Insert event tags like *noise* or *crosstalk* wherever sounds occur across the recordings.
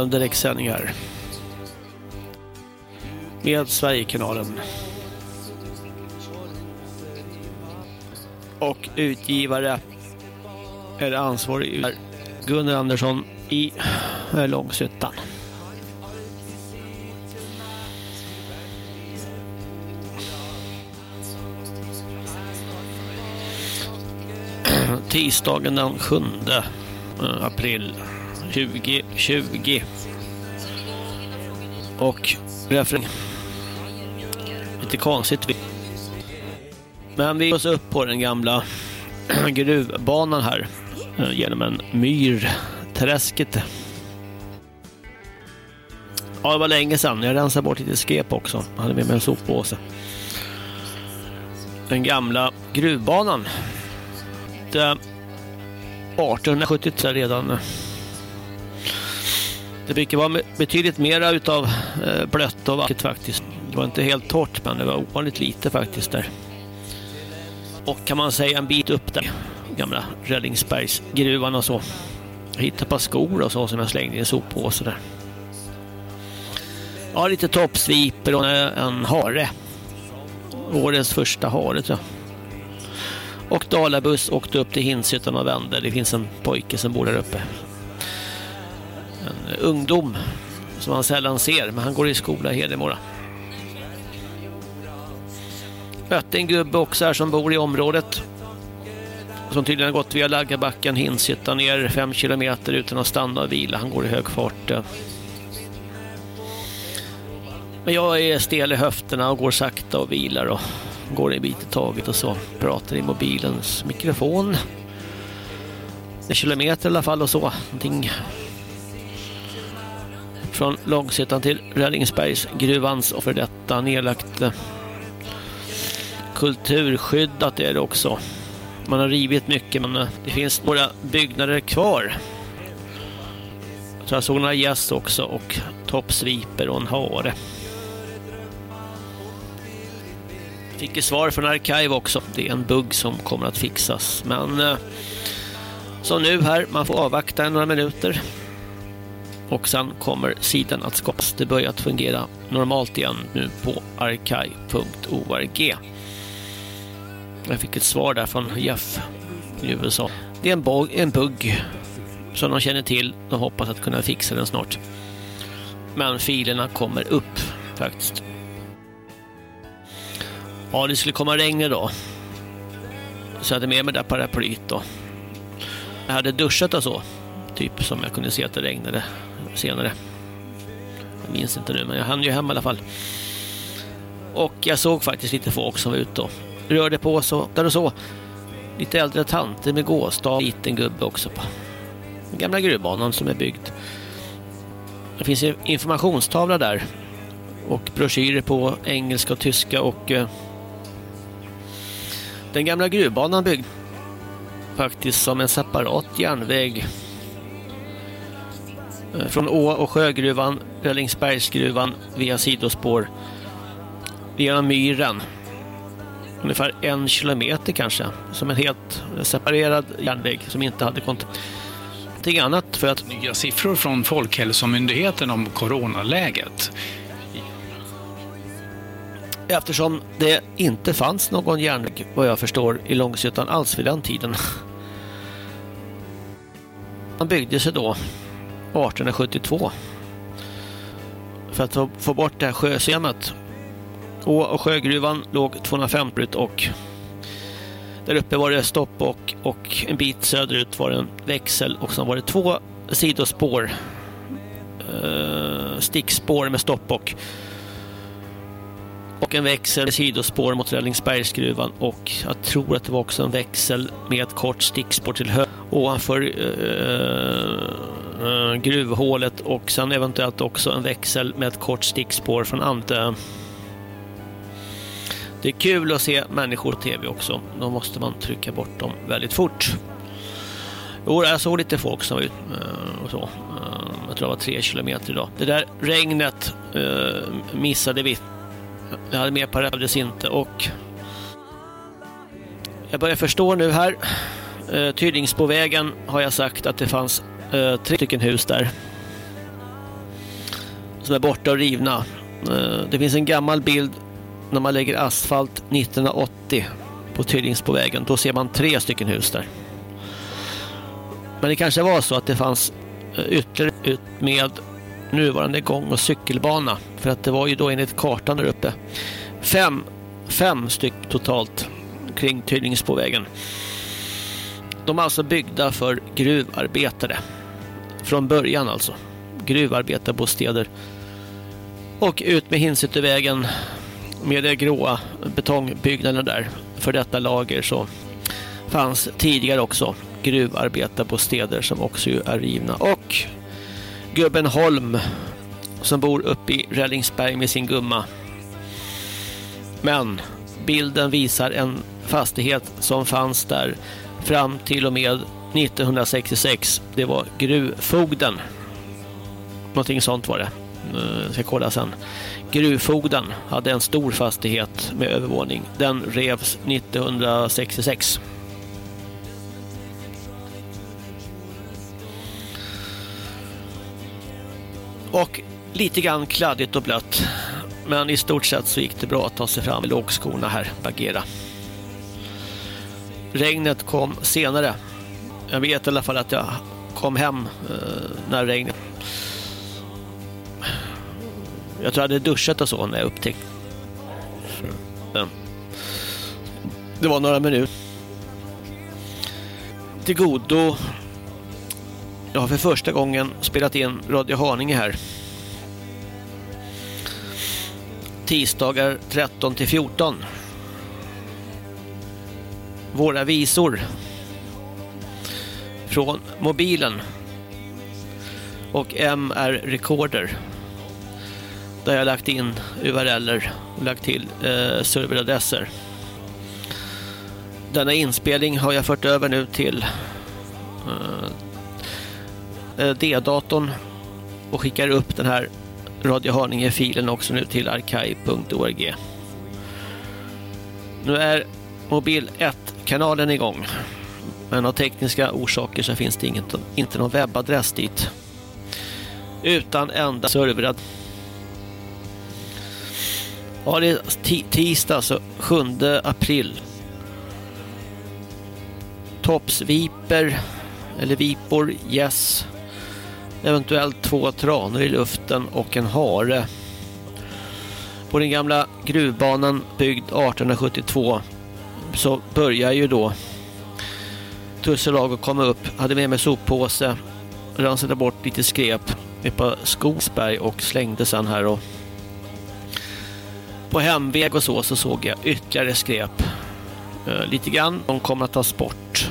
direktsändning här. Med Sverigekanalen. Och utgivare eller ansvarig är Gunnar Andersson i eh, Långshyttan. Tisdagen den 7 eh, april 2020. Och refräng. Lite konstigt. Men vi oss upp på den gamla *clears throat* gruvbanan här eh, genom en myr träsket. Ja, det var länge sedan. Jag rensade bort lite skep också. Jag hade med mig en soppåse. Den gamla gruvbanan. Det 1873 redan. Det brukar vara betydligt mera utav eh, blött och vackert faktiskt. Det var inte helt torrt men det var ovanligt lite faktiskt där. Och kan man säga en bit upp där, gamla Rällingsbergsgruvan och så. Jag hittade ett par skor och så som jag slängde i en soppåse där. Ja, lite toppsviper och en hare. Årets första hare tror jag. Och Dalabuss åkte upp till Hinshyttan och vände. Det finns en pojke som bor där uppe. Ungdom som han sällan ser, men han går i skola i Hedemora. Mötte en gubbe också här som bor i området. Som tydligen har gått via Laggabacken, Hinshyttan ner fem kilometer utan att stanna och vila. Han går i hög fart. Men jag är stel i höfterna och går sakta och vilar och går en bit i taget och så pratar i mobilens mikrofon. En kilometer i alla fall och så. Någonting från Långshyttan till Rällingsbergsgruvans och för detta nedlagt eh, kulturskyddat är det också. Man har rivit mycket men eh, det finns några byggnader kvar. Jag tror jag såg några gäss också och toppsviper och en hare. Fick ett svar från Arkiv också. Det är en bugg som kommer att fixas. Men som så nu här, man får avvakta några minuter. Och sen kommer sidan att skapas. Det börjar att fungera normalt igen nu på arkai.org. Jag fick ett svar där från Jeff i USA. Det är en, bug, en bugg som de känner till. De hoppas att kunna fixa den snart. Men filerna kommer upp faktiskt. Ja, det skulle komma regn idag. Så jag hade med mig det där paraplyet då. Jag hade duschat och så. Typ som jag kunde se att det regnade senare. Jag minns inte nu, men jag hann ju hem i alla fall. Och jag såg faktiskt lite folk som var ute och rörde på så där och så. Lite äldre tanter med gåstav, liten gubbe också på den gamla gruvbanan som är byggd. Det finns en informationstavla där och broschyrer på engelska och tyska och eh, den gamla gruvbanan byggd faktiskt som en separat järnväg från Å och Sjögruvan, Rällingsbergsgruvan via sidospår via myren ungefär en kilometer kanske som en helt separerad järnväg som inte hade kontakt någonting annat för att Nya siffror från Folkhälsomyndigheten om coronaläget. eftersom det inte fanns någon järnväg vad jag förstår i Långshyttan alls vid den tiden. *laughs* Man byggde sig då 1872 för att få bort det här sjösenet. Å och Sjögruvan låg 250 ut och där uppe var det stopp och, och en bit söderut var det en växel och sen var det två sidospår eh, stickspår med stopp och och en växel sidospår mot Rällingsbergsgruvan och jag tror att det var också en växel med ett kort stickspår till höger ovanför eh, Eh, gruvhålet och sen eventuellt också en växel med ett kort stickspår från Ante. Det är kul att se människor på tv också. Då måste man trycka bort dem väldigt fort. Jo, jag såg lite folk som var ute eh, och så. Eh, jag tror det var tre kilometer idag. Det där regnet missade vi jag hade med parallells inte och jag börjar förstå nu här. Eh, Tydingsbovägen har jag sagt att det fanns eh, tre stycken hus där. Som är borta och rivna. Eh, det finns en gammal bild när man lägger asfalt 1980 på Tydingsbovägen. Då ser man tre stycken hus där. Men det kanske var så att det fanns eh, ytterligare ut med nuvarande gång- och cykelbana. För att det var ju då enligt kartan där uppe. Fem, fem styck totalt kring Tyllingsbovägen. De är alltså byggda för gruvarbetare. Från början alltså. Gruvarbetarbostäder. Och ut med Hinsyttervägen med de gråa betongbyggnaderna där. För detta lager så fanns tidigare också gruvarbetarbostäder som också är rivna. Och gubben Holm som bor uppe i Rällingsberg med sin gumma. Men bilden visar en fastighet som fanns där fram till och med 1966. Det var gruvfogden. Någonting sånt var det. Jag ska kolla sen. Gruvfogden hade en stor fastighet med övervåning. Den revs 1966. Och lite grann kladdigt och blött. Men i stort sett så gick det bra att ta sig fram i lågskorna här, Bagheera. Regnet kom senare. Jag vet i alla fall att jag kom hem eh, när regnet... Jag tror jag hade duschat och så när jag upptäckte. Mm. Det var några minuter. Till godo jag har för första gången spelat in Radio Haninge här. Tisdagar 13 till 14. Våra visor. Från mobilen. Och MR Recorder. Där jag lagt in URLer och lagt till eh, serveradresser. Denna inspelning har jag fört över nu till eh, eh D-datorn och skickar upp den här Radio Haninge-filen också nu till arkai.org. Nu är mobil 1-kanalen igång. Men av tekniska orsaker så finns det inget, inte någon webbadress dit. Utan enda serverad. Ja, det är tisdag, så 7 april. Toppsviper eller vipor, yes eventuellt två tranor i luften och en hare. På den gamla gruvbanan byggd 1872 så börjar ju då Tusselag att komma upp. Hade med mig soppåse, rensade bort lite skräp på Skogsberg och slängde sen här och på hemväg och så så såg jag ytterligare skräp. Uh, lite grann. De kommer att tas bort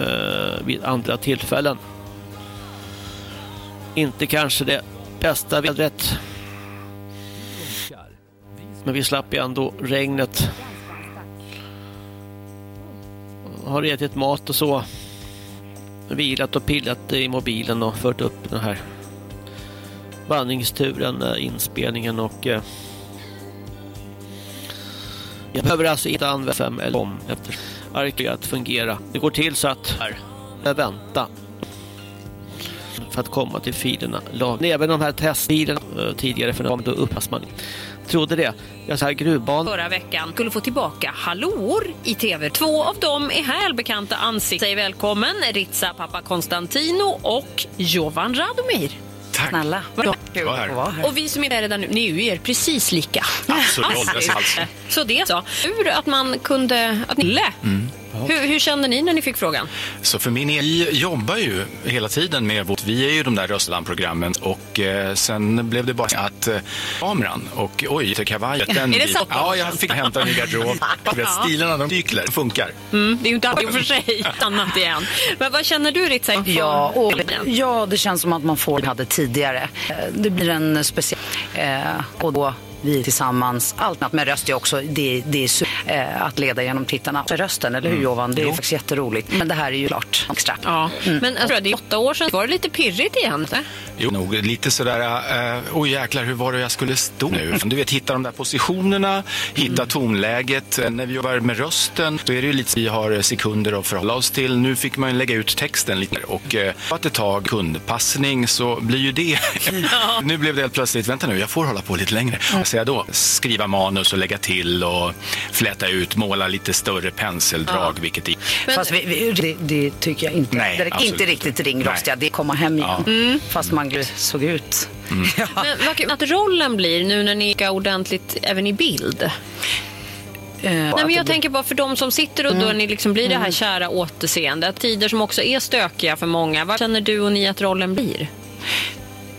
uh, vid andra tillfällen. Inte kanske det bästa vädret. Men vi slapp ju ändå regnet. Har ätit mat och så. Vilat och pillat i mobilen och fört upp den här vandringsturen, eh, inspelningen och eh, jag behöver alltså inte använda fem eller om efter arkivet att fungera. Det går till så att här, vänta för att komma till filerna. Även de här testfilerna eh, tidigare för dem då uppas man trodde det. Jag sa gruvban. Förra veckan skulle få tillbaka hallåor i tv. Två av dem är här välbekanta ansikten. Säg välkommen Ritza Papa Konstantino och Jovan Radomir. Tack. Snälla. Och vi som är redan nu, ni är ju er precis lika. Absolut. *laughs* Så det så. Hur att man kunde, att ni mm. Hur, hur kände ni när ni fick frågan? Så för min del, vi jobbar ju hela tiden med vårt, vi är ju de där Röstland-programmen och eh, sen blev det bara att eh, kameran och oj, till kavajen. Den *laughs* Är det sant? Ja, jag fick hämta en ny garderob. Du vet, *laughs* Stilarna, de cyklar, funkar. Mm, det är ju inte alltid för sig *laughs* annat igen. Men vad känner du Ritza? Ja, och, ja, det känns som att man får det hade tidigare. Eh, Det blir en speciell... Eh, och då vi tillsammans, allt annat med röst är också, det, det är super, eh, att leda genom tittarna. Rösten, eller hur Jovan? Det är faktiskt jätteroligt. Men det här är ju klart extra. Ja, men alltså, det är åtta år sedan. Var det lite pirrigt igen? eller? Jo, nog lite sådär, eh, oj jäklar, hur var det jag skulle stå nu? Du vet, hitta de där positionerna, hitta tonläget. Eh, När vi jobbar med rösten, då är det ju lite, vi har sekunder att förhålla oss till. Nu fick man ju lägga ut texten lite och eh, att ett tag kundpassning så blir ju det. *laughs* nu blev det helt plötsligt, vänta nu, jag får hålla på lite längre. Vad säger jag då? Skriva manus och lägga till och fläta ut, måla lite större penseldrag, vilket i Men- Fast vi, vi, det, det tycker jag inte. Nej, det är absolut inte riktigt ringrostiga. Det är komma hem igen. Mm. Fast man såg ut. *laughs* Ja. Men vad kul att rollen blir nu när ni är ordentligt även i bild. Eh, Nej, men jag tänker bara för de som sitter och då ni liksom blir det här kära återseendet. Tider som också är stökiga för många. Vad känner du och ni att rollen blir?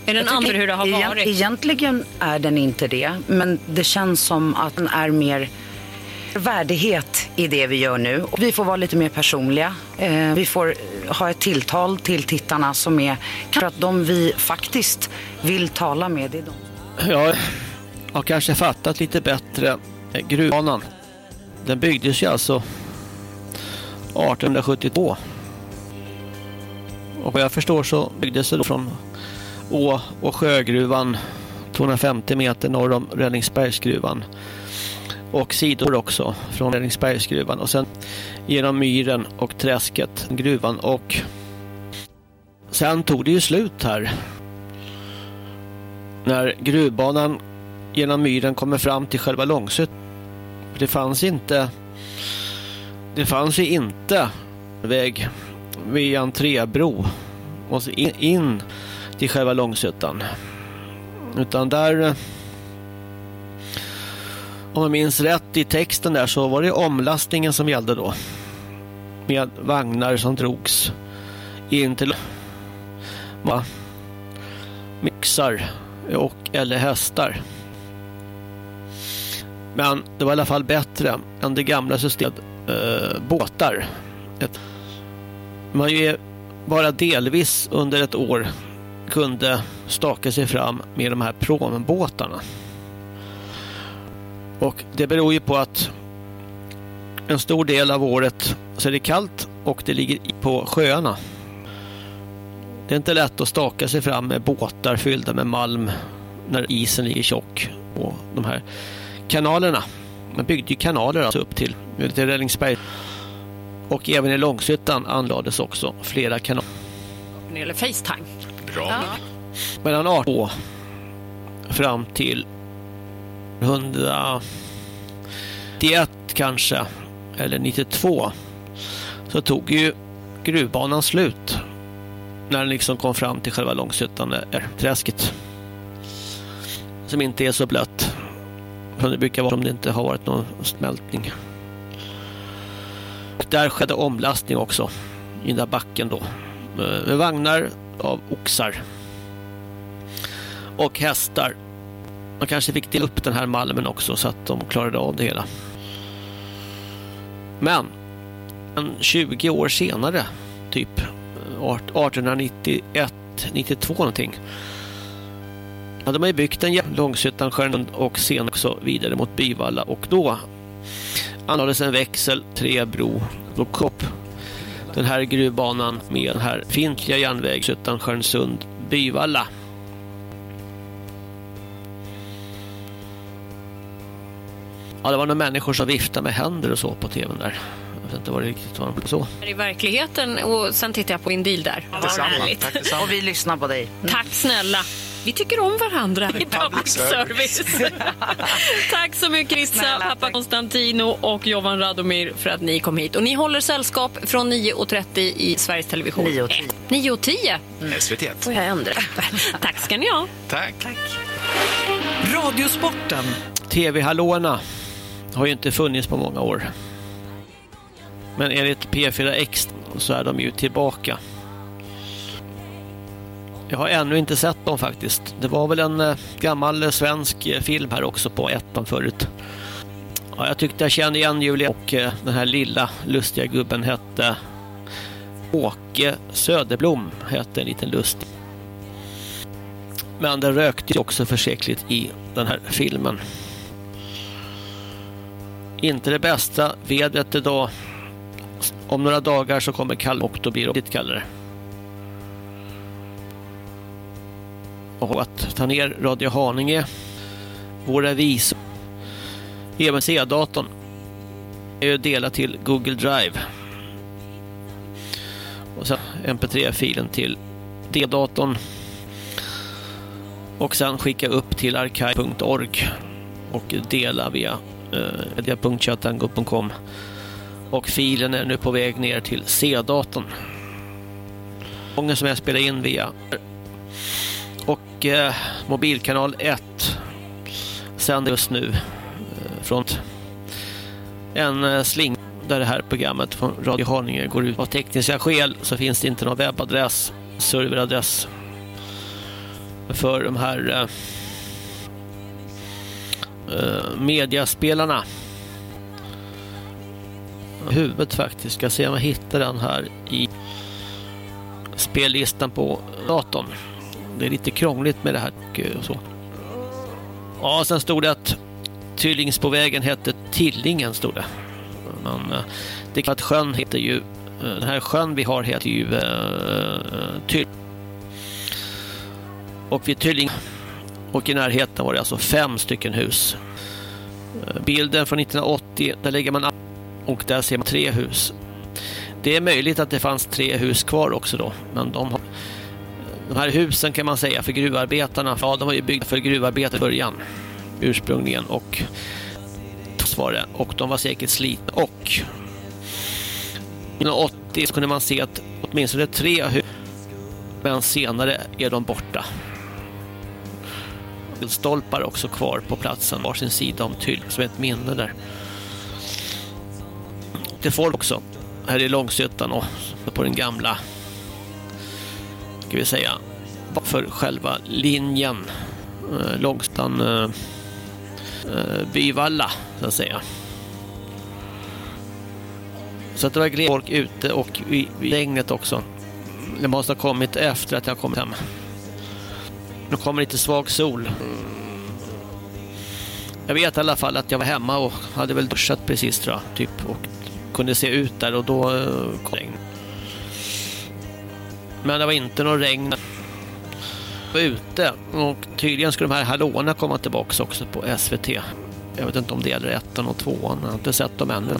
Är den annan hur det har egent- varit? Egentligen är den inte det, men det känns som att den är mer värdighet i det vi gör nu. Och Vi får vara lite mer personliga. Eh, vi får ha ett tilltal till tittarna som är kanske att de vi faktiskt vill tala med, det är de. Jag har kanske fattat lite bättre eh, gruvbanan. Den byggdes ju alltså 1872. Och vad jag förstår så byggdes det då från Å och Sjögruvan 250 meter norr om Rällingsbergsgruvan. Och sidor också från Rällingsbergsgruvan och sen genom myren och träsket, gruvan och sen tog det ju slut här när gruvbanan genom myren kommer fram till själva Långsut. Det fanns inte det fanns ju inte väg via en trébro och så in, in till själva Långsuttan. Utan där eh, om jag minns rätt i texten där så var det omlastningen som gällde då. Med vagnar som drogs in till va, mixar och eller hästar. Men det var i alla fall bättre än det gamla systemet eh, båtar. Man är bara delvis under ett år kunde staka sig fram med de här prombåtarna. Och det beror ju på att en stor del av året så är det kallt och det ligger på sjöarna. Det är inte lätt att staka sig fram med båtar fyllda med malm när isen ligger tjock på de här kanalerna. Man byggde ju kanaler alltså upp till, till Rällingsberg. Och även i Långshyttan anlades också flera kanaler. När det gäller Facetime. Bra. mellan 18 och fram till 191 kanske, eller 92 så tog ju gruvbanan slut när den liksom kom fram till själva Långshyttan, där träsket som inte är så blött som det brukar vara om det inte har varit någon smältning. Och där skedde omlastning också i den där backen då med vagnar av oxar och hästar. Man kanske fick dela upp den här malmen också så att de klarade av det hela. Men 20 år senare, typ 1891, 92 någonting, hade man ju byggt en Långshyttan, Stjärnund och sen också vidare mot Byvalla och då anlades en växel, träbro och kopp den här gruvbanan med den här fintliga järnvägshyttan Stjärnsund, Byvalla. Ja, det var några människor som viftade med händer och så på tvn där. Jag vet inte vad det riktigt var så. I verkligheten och sen tittar jag på bil där. Detsamma. härligt. Tack detsamma. Och vi lyssnar på dig. Tack snälla. Vi tycker om varandra *laughs* i public service. *laughs* Tack så mycket Snälla, pappa tack. Konstantino och Jovan Radomir för att ni kom hit. Och ni håller sällskap från 9.30 i Sveriges Television. 9.10. 9.10 SVT. får jag ändra. *laughs* Tack ska ni ha. Tack. Radiosporten. TV-hallåorna har ju inte funnits på många år. Men enligt P4X så är de ju tillbaka. Jag har ännu inte sett dem faktiskt. Det var väl en eh, gammal svensk eh, film här också på ettan förut. Ja, jag tyckte jag kände igen Julia och eh, den här lilla lustiga gubben hette Åke Söderblom hette en liten lust. Men den rökte också försäkligt i den här filmen. Inte det bästa vädret idag. Om några dagar så kommer kall och då blir det lite kallare. Och att ta ner Radio Haninge, våra vis, EMC-datorn är ju dela till Google Drive. Och sen MP3-filen till D-datorn. Och sen skicka upp till archive.org och dela via eh, media.chattango.com och filen är nu på väg ner till C-datorn. Gången som jag spelar in via och eh, mobilkanal 1 sänder just nu eh, från en eh, sling där det här programmet från Radio Haninge går ut. Av tekniska skäl så finns det inte någon webbadress, serveradress för de här eh, eh mediaspelarna. Huvudet faktiskt. Ska se om jag hittar den här i spellistan på datorn. Det är lite krångligt med det här eh, och så. Ja, sen stod det att Tyllingsbovägen hette Tillingen, stod det. Men eh, det är klart att sjön heter ju, eh, den här sjön vi har heter ju uh, Tyll. Och vid Tylling och i närheten var det alltså fem stycken hus. Bilden från 1980, där lägger man och där ser man tre hus. Det är möjligt att det fanns tre hus kvar också då, men de, har, de här husen kan man säga för gruvarbetarna, ja de var ju byggda för gruvarbetare i början ursprungligen och var det, och de var säkert slitna och 1980 så kunde man se att åtminstone tre hus men senare är de borta stolpar också kvar på platsen varsin sida om Tyll som ett minne där. Det folk också här i Långsötan och på den gamla ska vi säga för själva linjen eh, Långstan eh, eh, Byvalla så att säga. Så att det var folk ute och i regnet också. Det måste ha kommit efter att jag kommit hem. Nu kommer lite svag sol. Jag vet i alla fall att jag var hemma och hade väl duschat precis tror jag. Typ, och kunde se ut där och då eh, kom regnet. Men det var inte någon regn. Var ute och tydligen skulle de här hallåorna komma tillbaka också på SVT. Jag vet inte om det gäller ettan och tvåan. Jag har inte sett dem ännu.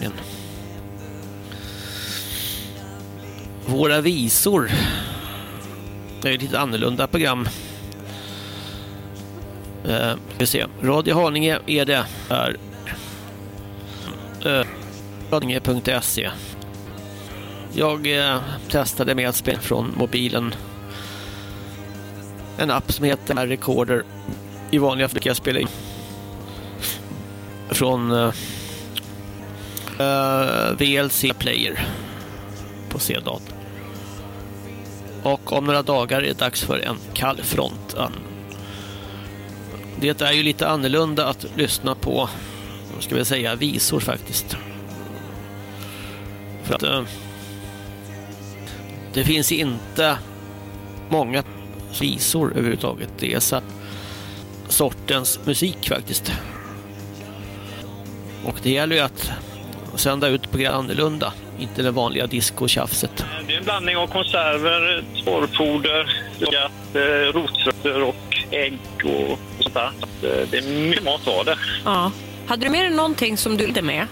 Våra visor. Det är ett lite annorlunda program Eh, vi se. Radio Haninge är det här. Eh, radiohaninge.se jag eh, testade med att spela från mobilen. En app som heter Recorder. I vanliga fall kan jag spela in från eh, eh VLC Player på C-datorn. Och om några dagar är det dags för en kall front det är ju lite annorlunda att lyssna på, ska vi säga, visor faktiskt. För att eh, det finns inte många visor överhuvudtaget. Det är så sortens musik faktiskt. Och det gäller ju att sända ut program annorlunda, inte det vanliga disco-tjafset. Det är en blandning av konserver, torrfoder, eh, rotfrukter och ägg och sånt där. Eh, det är mycket mat av det. Ja. Hade du med dig någonting som du inte med?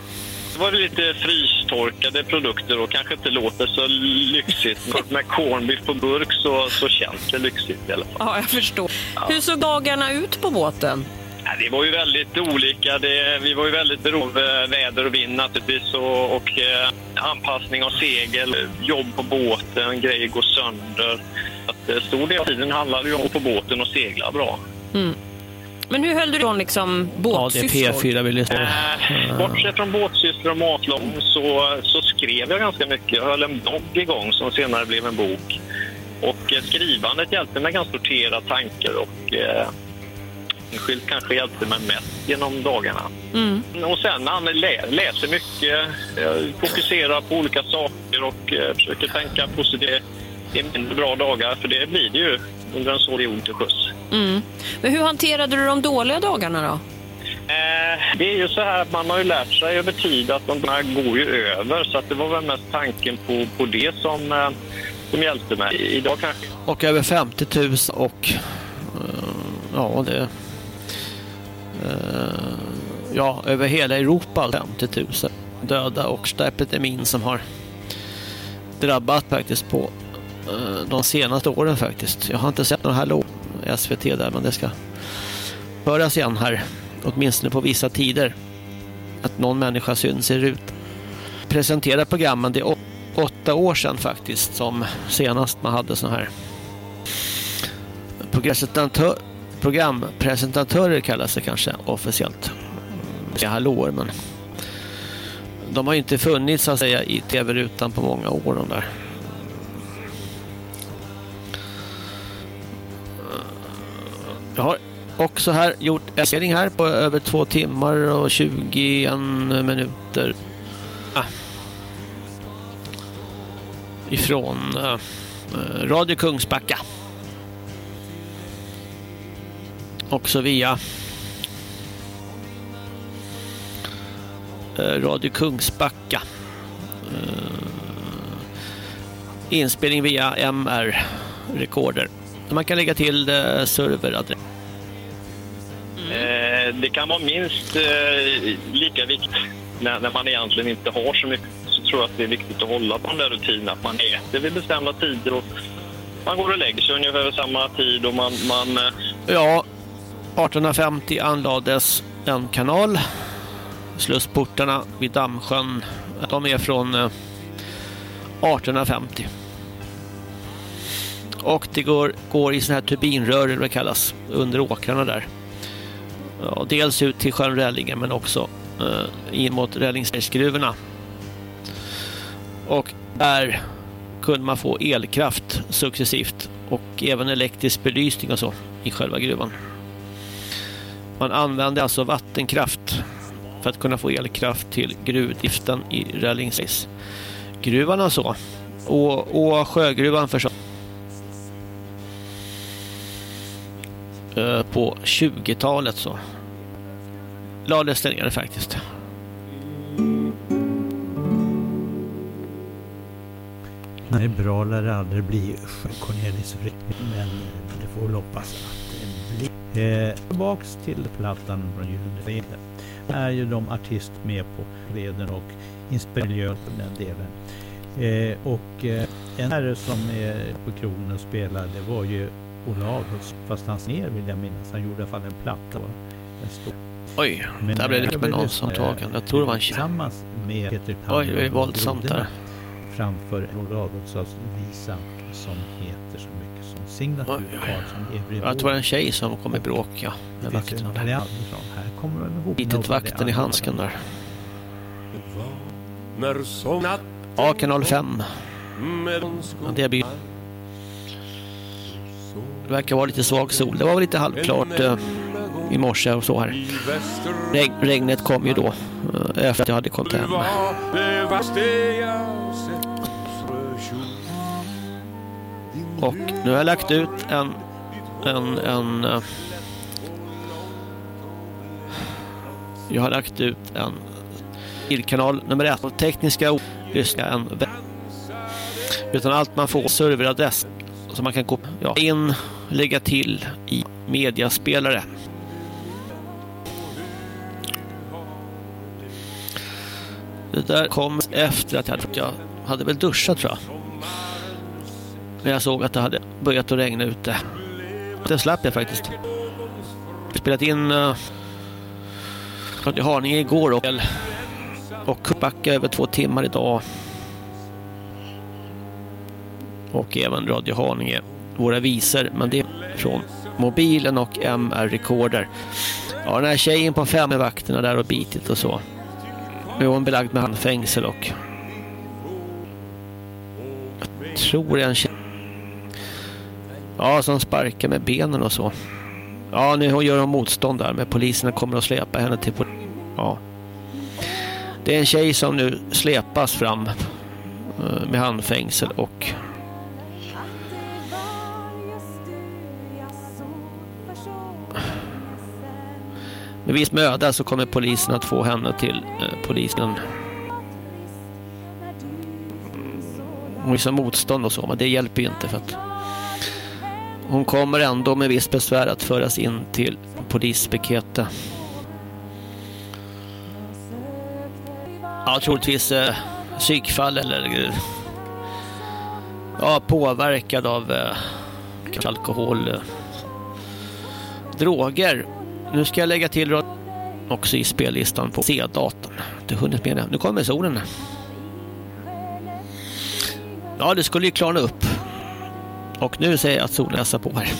Det var lite frystorkade produkter och kanske inte låter så lyxigt. *laughs* Med cornbiff på burk så, så känns det lyxigt i alla fall. Ja, jag förstår. Ja. Hur såg dagarna ut på båten? Ja, det var ju väldigt olika. Det, vi var ju väldigt beroende av väder och vind naturligtvis och, och eh, anpassning av segel, jobb på båten, grejer går sönder. Att, eh, stor del av tiden handlade ju om på båten och segla bra. Mm. Men hur höll du ifrån liksom Ja, det är båtsysslor? P4 vi lyssnar Eh, bortsett från båtsysslor och matlång så, så skrev jag ganska mycket. Jag höll en blogg igång som senare blev en bok. Och eh, skrivandet hjälpte mig ganska att sortera tankar och eh, enskilt kanske hjälpte mig mest genom dagarna. Och sen han lä, läser mycket, eh, fokuserar på olika saker och eh, försöker tänka positivt i mindre bra dagar, för det blir det ju under en så period till sjöss. Mm. Men hur hanterade du de dåliga dagarna då? Eh, det är ju så här att man har ju lärt sig över tid att de här går ju över, så att det var väl mest tanken på, på det som, eh, som hjälpte mig. Idag kanske Och över 50 000 och eh, ja, det eh, ja, över hela Europa 50 000 döda och epidemin som har drabbat faktiskt på Eh, de senaste åren faktiskt. Jag har inte sett någon här SVT där men det ska höras igen här åtminstone på vissa tider att någon människa syns i rut. Presentera programmen det är åtta år sedan faktiskt som senast man hade sådana här Programpresentatör, programpresentatörer kallas det kanske officiellt. Ja, hallåer men de har ju inte funnits så att säga i tv-rutan på många år de där. Jag har också här gjort en här på över två timmar och 21 minuter. Ah. Ifrån eh, Radio Kungsbacka. Också via eh, Radio Kungsbacka. Eh, Inspelning via MR Recorder. Man kan lägga till serveradress. Eh, det kan vara minst eh, lika viktigt när, man egentligen inte har så mycket. Så tror jag att det är viktigt att hålla på den där rutinen att man äter vid bestämda tider och man går och lägger sig ungefär vid samma tid och man, man eh, Ja, 1850 anlades en kanal. Slussportarna vid Dammsjön. De är från eh, 1850. Och det går, går i såna här turbinrör, eller vad det kallas, under åkrarna där. Ja, dels ut till sjön Rällinge men också eh, in mot Rällingsbergsgruvorna. Och där kunde man få elkraft successivt och även elektrisk belysning och så i själva gruvan. Man använde alltså vattenkraft för att kunna få elkraft till gruvdriften i Rällingsbergsgruvan och så. Och, och sjögruvan förstås. Eh, på 20-talet så lades det ner faktiskt. Nej, bra lär det aldrig bli Cornelis Frick, men det får väl hoppas att det blir. Eh, tillbaks till plattan från Gyllene är ju de artist med på leden och inspirerad på den delen. Eh, och eh, en herre som är på krogen och spelar, det var ju Ola Adolfsson, fast hans ner vill jag minnas. Han gjorde i alla fall en platta. En stor Oj, Men, där blev det lite med någon som tagen. Jag tror det var en tjej. Tillsammans med Peter Oj, det är våldsamt där. Framför en Ola Adolfssons visa som heter så mycket som Signatur. Karlsson Every Jag tror det var en tjej som kom i bråk, ja. Med vakten där. Här kommer de ihop. Litet vakten i handsken där. När som natt Ja, kanal 5. med Ja, det blir... Det verkar vara lite svag sol. Det var väl lite halvklart eh, i morse och så här. Reg regnet kom ju då eh, efter att jag hade kommit hem. Och nu har jag lagt ut en, en, en eh, jag har lagt ut en bildkanal nummer ett på tekniska. Lyssna en. Utan allt man får serveradress som man kan gå ja, in, lägga till i mediaspelare. Det där kom efter att jag hade, jag hade väl duschat tror jag. När jag såg att det hade börjat att regna ute. Det slapp jag faktiskt. Spelat in eh, uh, Radio Haninge igår och, och Kustbacka över två timmar idag. Och även Radio Haninge, våra visor, men det är från mobilen och MR-rekorder. Ja, den här tjejen på fem är vakterna där och bitit och så. Nu är hon belagd med handfängsel och jag tror en tjej Ja, som sparkar med benen och så. Ja, nu gör hon motstånd där, men poliserna kommer att släpa henne till... Ja. Det är en tjej som nu släpas fram eh, med handfängsel och... Med viss möda så kommer polisen att få henne till eh, polisen. Hon visar motstånd och så, men det hjälper ju inte för att hon kommer ändå med viss besvär att föras in till polispikete. Ja, troligtvis eh, psykfall eller eh, ja, påverkad av eh, alkohol, eh, droger. Nu ska jag lägga till också i spellistan på C-datorn. Du hunnit med det. Nu kommer solen. Ja, det skulle ju klarna upp. Och nu ser jag att solen läser på här.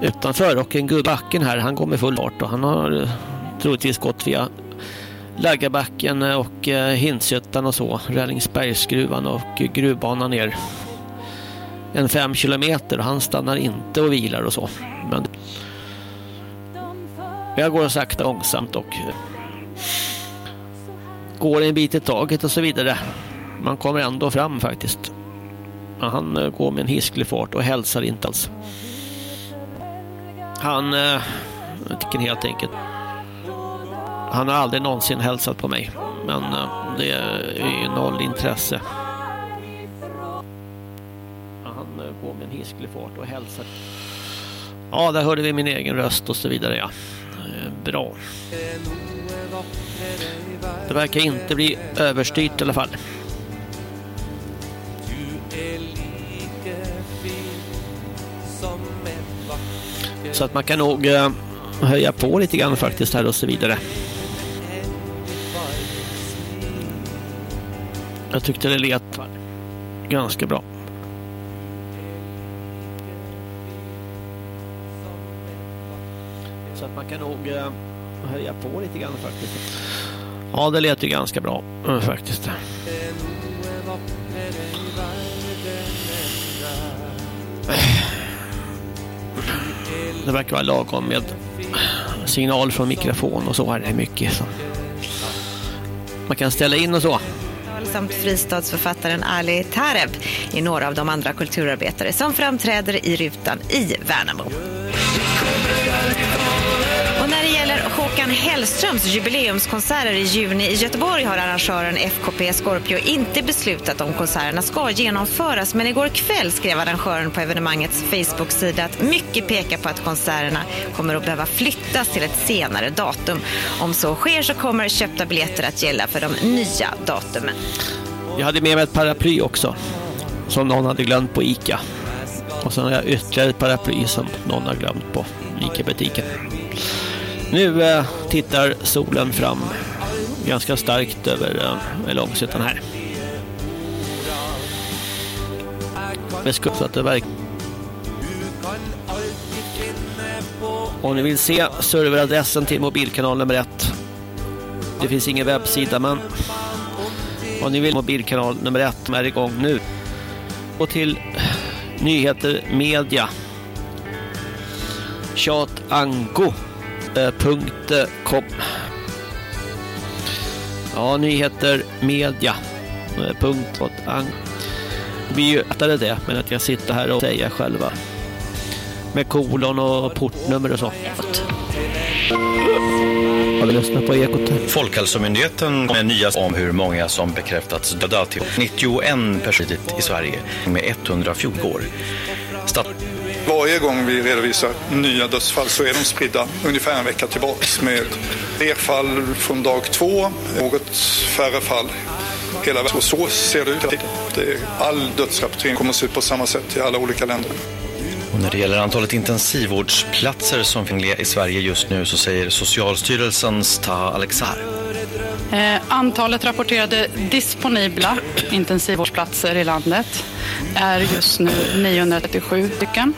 Utanför och en gubbacken här, han går med full fart och han har eh, troligtvis gått via Laggabacken och eh, Hinshyttan och så, Rällingsbergsgruvan och gruvbanan ner en fem kilometer och han stannar inte och vilar och så. Men jag går sakta långsamt och eh, går en bit i taget och så vidare. Man kommer ändå fram faktiskt. Han eh, går med en hisklig fart och hälsar inte alls. Han eh, tycker helt enkelt han har aldrig någonsin hälsat på mig. Men eh, det är ju noll intresse. Han eh, går med en hisklig fart och hälsar. Ja, där hörde vi min egen röst och så vidare. Ja. Eh, bra. Det verkar inte bli överstyrt i alla fall. Så att man kan nog eh, höja på lite grann faktiskt här och så vidare. Jag tyckte det lät ganska bra. Så att man kan nog eh, höja på lite grann faktiskt. Ja, det lät ju ganska bra eh, faktiskt. Det verkar vara lagom med signal från mikrofon och så här. Det är mycket så. Man kan ställa in och så samt fristadsförfattaren Ali Tareb är några av de andra kulturarbetare som framträder i rutan i Värnamo. Håkan Hellströms jubileumskonserter i juni i Göteborg har arrangören FKP Scorpio inte beslutat om konserterna ska genomföras. Men igår kväll skrev arrangören på evenemangets Facebook-sida att mycket pekar på att konserterna kommer att behöva flyttas till ett senare datum. Om så sker så kommer köpta biljetter att gälla för de nya datumen. Jag hade med mig ett paraply också som någon hade glömt på Ica. Och sen har jag ytterligare ett paraply som någon har glömt på Ica-butiken. Nu eh, tittar solen fram ganska starkt över eh, Långshyttan här. Med så att det verkar Om ni vill se serveradressen till mobilkanal nummer ett. Det finns ingen webbsida men om ni vill mobilkanal nummer ett är igång nu. Och till nyheter media. Tjat, Ango nyheter.com Ja, nyheter media. Punkt. åt ang. det, men att jag sitter här och säger själva. Med kolon och portnummer och så. Har du lyssnat på Ekot? Folkhälsomyndigheten med nya om hur många som bekräftats döda till 91 personer i Sverige med 114 år. Stat varje gång vi redovisar nya dödsfall så är de spridda ungefär en vecka tillbaks med fler fall från dag två, något färre fall hela världen. Och så ser det ut. Det all dödsrapportering kommer att se ut på samma sätt i alla olika länder. Och när det gäller antalet intensivvårdsplatser som finns i Sverige just nu så säger Socialstyrelsens Taha Alexar. Eh, antalet rapporterade disponibla intensivvårdsplatser i landet är just nu 937 stycken.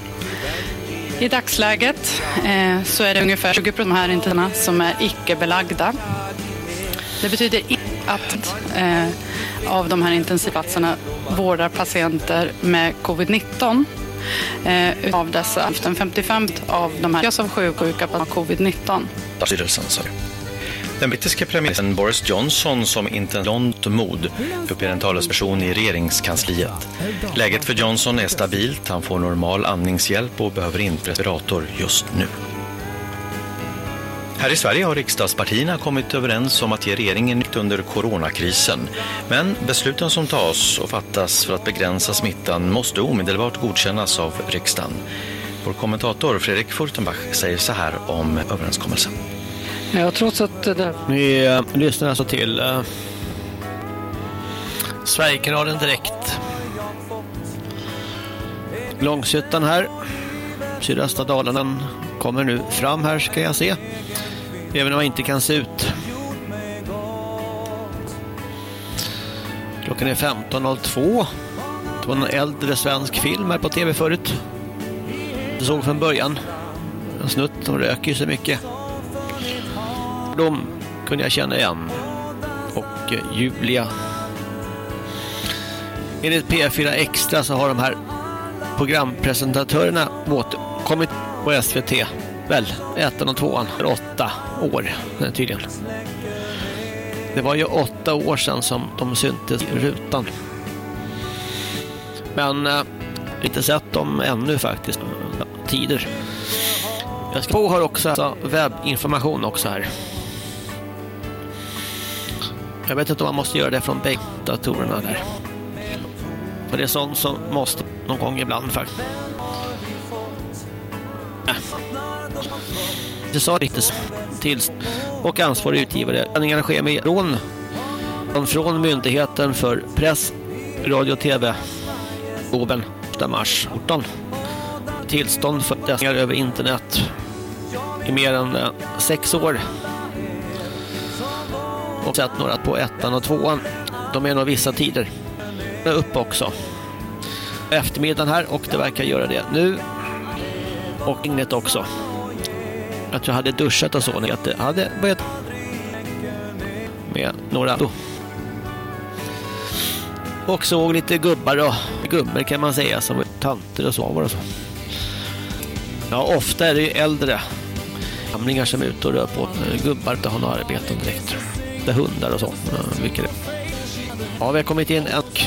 I dagsläget eh, så är det ungefär 20 procent av de här intensiverna som är icke belagda. Det betyder att eh, av de här intensivplatserna vårdar patienter med covid-19. Eh, av dessa, 55 av de här av sjuksjuka på covid-19. Styrelsen den brittiske premiärministern Boris Johnson som inte långt mod uppger en talesperson i regeringskansliet. Läget för Johnson är stabilt, han får normal andningshjälp och behöver inte respirator just nu. Här i Sverige har riksdagspartierna kommit överens om att ge regeringen nytt under coronakrisen. Men besluten som tas och fattas för att begränsa smittan måste omedelbart godkännas av riksdagen. Vår kommentator Fredrik Furtenbach säger så här om överenskommelsen. Ja, trots att det... Vi uh, lyssnar alltså till eh, uh, Sverigekanalen direkt. Långshyttan här. Sydöstra Dalarna kommer nu fram här ska jag se. Även om jag inte kan se ut. Klockan är 15.02. Det var en äldre svensk film här på tv förut. Jag såg från början. En snutt, de röker ju så mycket. De kunde jag känna igen. Och eh, Julia. Enligt P4 Extra så har de här programpresentatörerna återkommit på SVT. Väl, ettan och tvåan för åtta år eh, tydligen. Det var ju åtta år sedan som de syntes i rutan. Men eh, inte sett dem ännu faktiskt. Tider. Jag ska på har också alltså, webbinformation också här. Jag vet inte om man måste göra det från bägge datorerna där. För det är sånt som måste någon gång ibland faktiskt. Äh. Det sa riktigt tills och ansvarig utgivare. Sändningarna sker med rån från Myndigheten för press, radio och tv. Oben 1 mars 14. Tillstånd för sändningar över internet i mer än eh, sex år och sett några på ettan och tvåan. De är nog vissa tider upp också. Eftermiddagen här och det verkar göra det nu. Och inget också. Att jag hade duschat och så när jag hade börjat med några då. Och såg lite gubbar och gummor kan man säga som tanter och så var det så. Ja, ofta är det ju äldre samlingar som är ute och rör på gubbar inte har några arbeten direkt med hundar och så. Eh, mycket ja, vi har kommit in och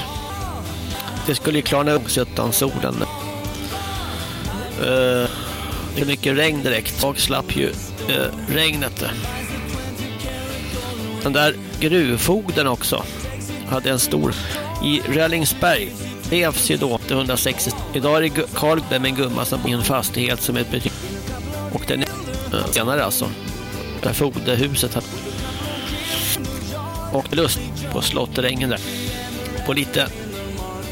det skulle ju klarna upp sig utan solen. Uh, eh, det är mycket regn direkt. Jag slapp ju uh, regnet. Den där gruvfogden också hade en stor i Rällingsberg levs ju då 160. Idag är det Karlberg med en gumma som bor i en fastighet som är ett betydligt och den är uh, senare alltså. Där fogdehuset hade och lust på slotterängen där. På lite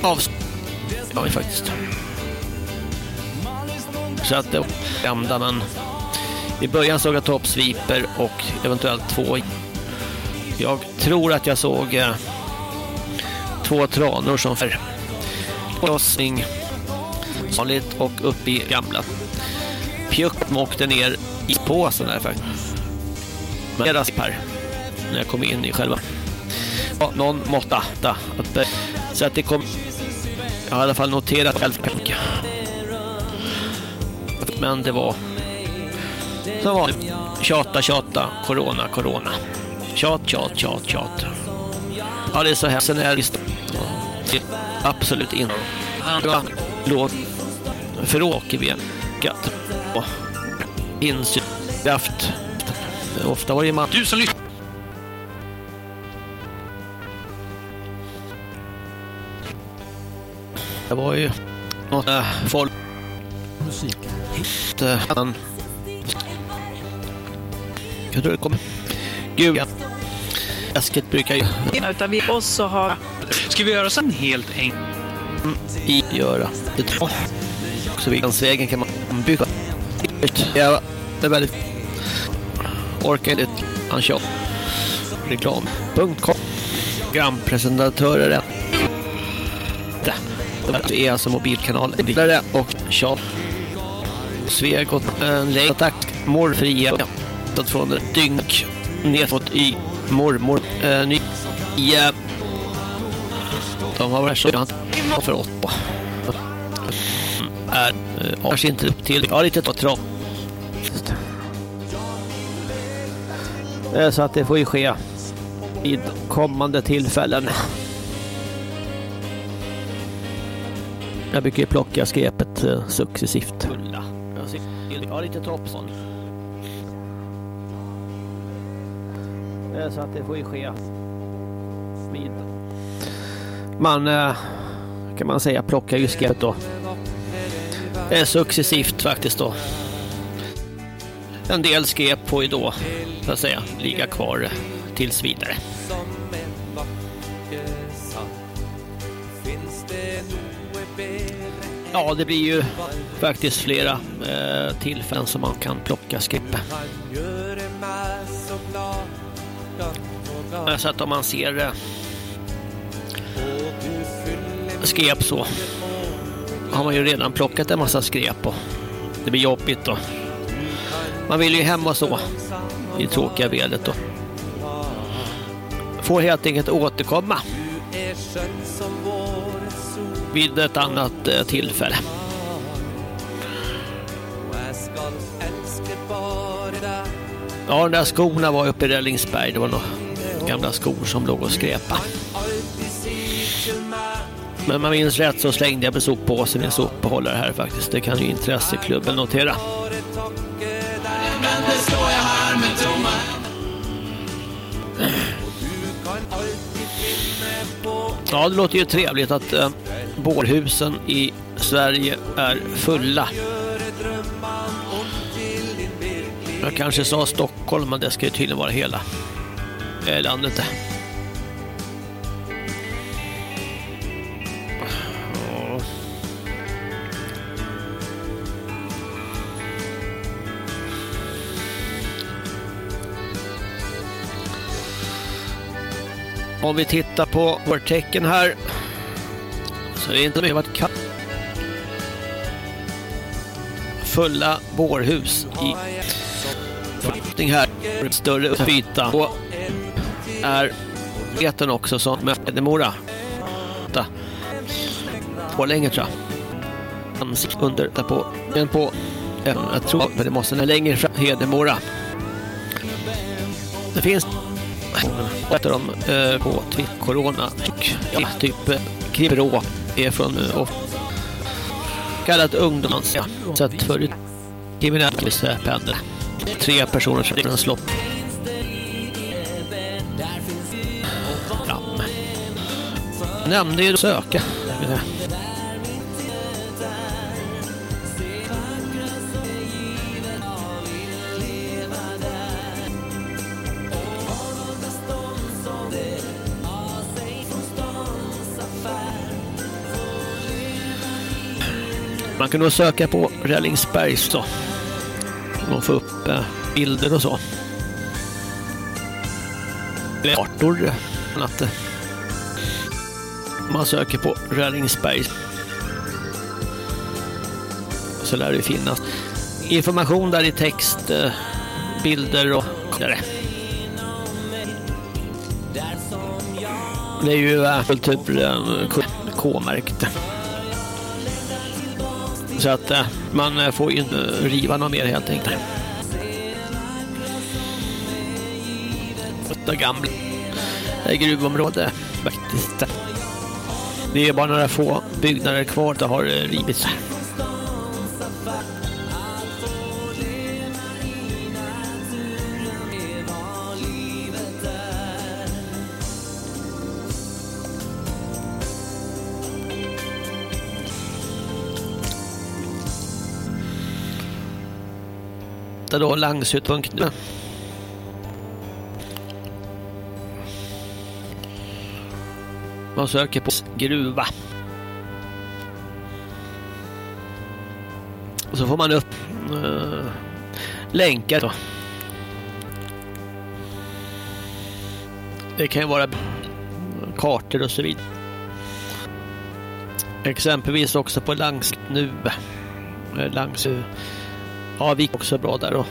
avstånd. Ja, vi faktiskt. Så att det gamla men i början såg jag toppsviper och eventuellt två. Jag tror att jag såg eh, två tranor som för lossning vanligt och upp i gamla. Pjuck åkte ner i påsen där faktiskt. Men deras här när jag kom in i själva ja, någon måtta att, eh, så att det kom jag har i alla fall noterat själv men det var så var tjata tjata corona corona tjat tjat tjat tjat ja det är så här sen är det absolut inte låt för åker vi gatt. Insyn. Kraft. ofta var det man du som lyssnar Det var ju något äh, folk... Musik. Äh, han... Jag tror det kommer... Gud, ja. Läsket brukar ju... Utan vi också har... Ska vi göra så en helt enkel... I göra. Det tror Så vid landsvägen kan man bygga ut. Jag är väldigt... Orkar inte. Han kör. reklam.com Programpresentatörer det är alltså mobilkanalen och tjat Svegot en lägg morfria från dynk nedåt i mormor. Eh, ny ja. de har varit så för åtta. Är eh, kanske inte upp till ja lite trav så att det får ju ske vid kommande tillfällen jag brukar plocka skräpet eh, successivt. Ja lite Topson så att det får ju ske. Vid man kan man säga plockar ju skräpet då. Successivt faktiskt då. En del skräp får ju då så att säga ligga kvar tills vidare Ja, det blir ju faktiskt flera eh, tillfällen som man kan plocka skräp. Så att om man ser eh, skräp så har man ju redan plockat en massa skräp och det blir jobbigt då. Man vill ju hem och så i tråkiga vädret då. Får helt enkelt återkomma vid ett annat eh, tillfälle. Ja, de där skorna var uppe i Rällingsberg. Det var några gamla skor som låg och skräpa. Men man minns rätt så slängde jag på soppåsen i en sophållare här faktiskt. Det kan ju intresseklubben notera. Ja, det låter ju trevligt att eh, bårhusen i Sverige är fulla. Jag kanske sa Stockholm, men det ska ju tydligen vara hela landet landet. Om vi tittar på vårt tecken här så det är inte mer varit fulla bårhus i förflyttning här. Större yta. Och är veten också som med Hedemora på länge tror jag. Under där på en på jag tror att det måste längre fram. Hedemora. Det finns heter de eh, på Twitter Corona och typ, ja, typ eh, Kribro är från och kallat ungdomans ja, sett förut kriminellpendel tre personer som en slopp fram. Nämnde ju söka. Man kan nog söka på Rällingsbergs då. Man får upp eh, bilder och så. Eller kartor. Eh, att, eh, man söker på Rällingsbergs. Så lär det finnas information där i text, bilder och vidare. Det är ju kultur K-märkt. Så att eh, man eh, får ju inte riva något mer helt enkelt. Det gamla gruvområde faktiskt. Det är bara några få byggnader kvar det har eh, rivits. Hette då Langsutpunkten. Man söker på gruva. Och så får man upp äh, länkar då. Det kan ju vara kartor och så vidare. Exempelvis också på Langs nu. Langs Ja, vi är också bra där och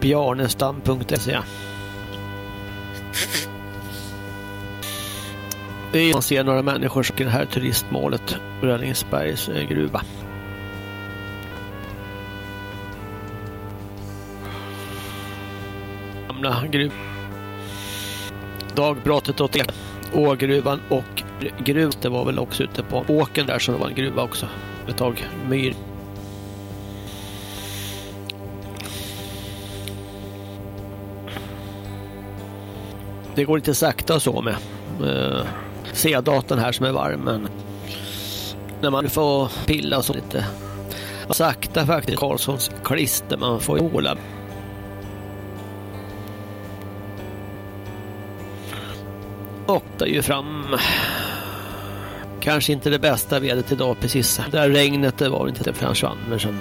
bjarnestam.se Man ser några människor som det här turistmålet Rönningsbergs eh, gruva. Gamla gruv. Dagbrottet åt Ågruvan och gruv. Det var väl också ute på åken där så det var en gruva också. Ett tag. Myr. Det går lite sakta och så med. Eh, C-datorn här som är varm men när man får pilla så lite sakta faktiskt Karlssons klister man får håla och det är ju fram. Kanske inte det bästa vädret idag precis. Där regnet det var inte det försvann men sen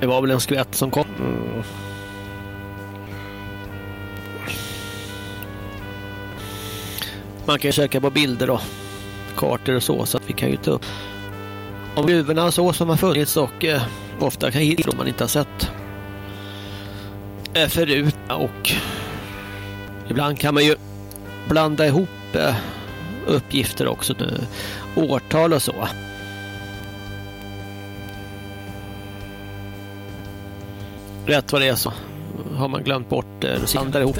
det var väl en skvätt som kom. Mm. Man kan söka på bilder och kartor och så så att vi kan ju ta upp om gruvorna och så som har funnits och eh, ofta kan hitta man inte har sett eh, förut och ibland kan man ju blanda ihop eh, uppgifter också eh, årtal och så. Rätt vad det är så har man glömt bort eh, blandar ihop.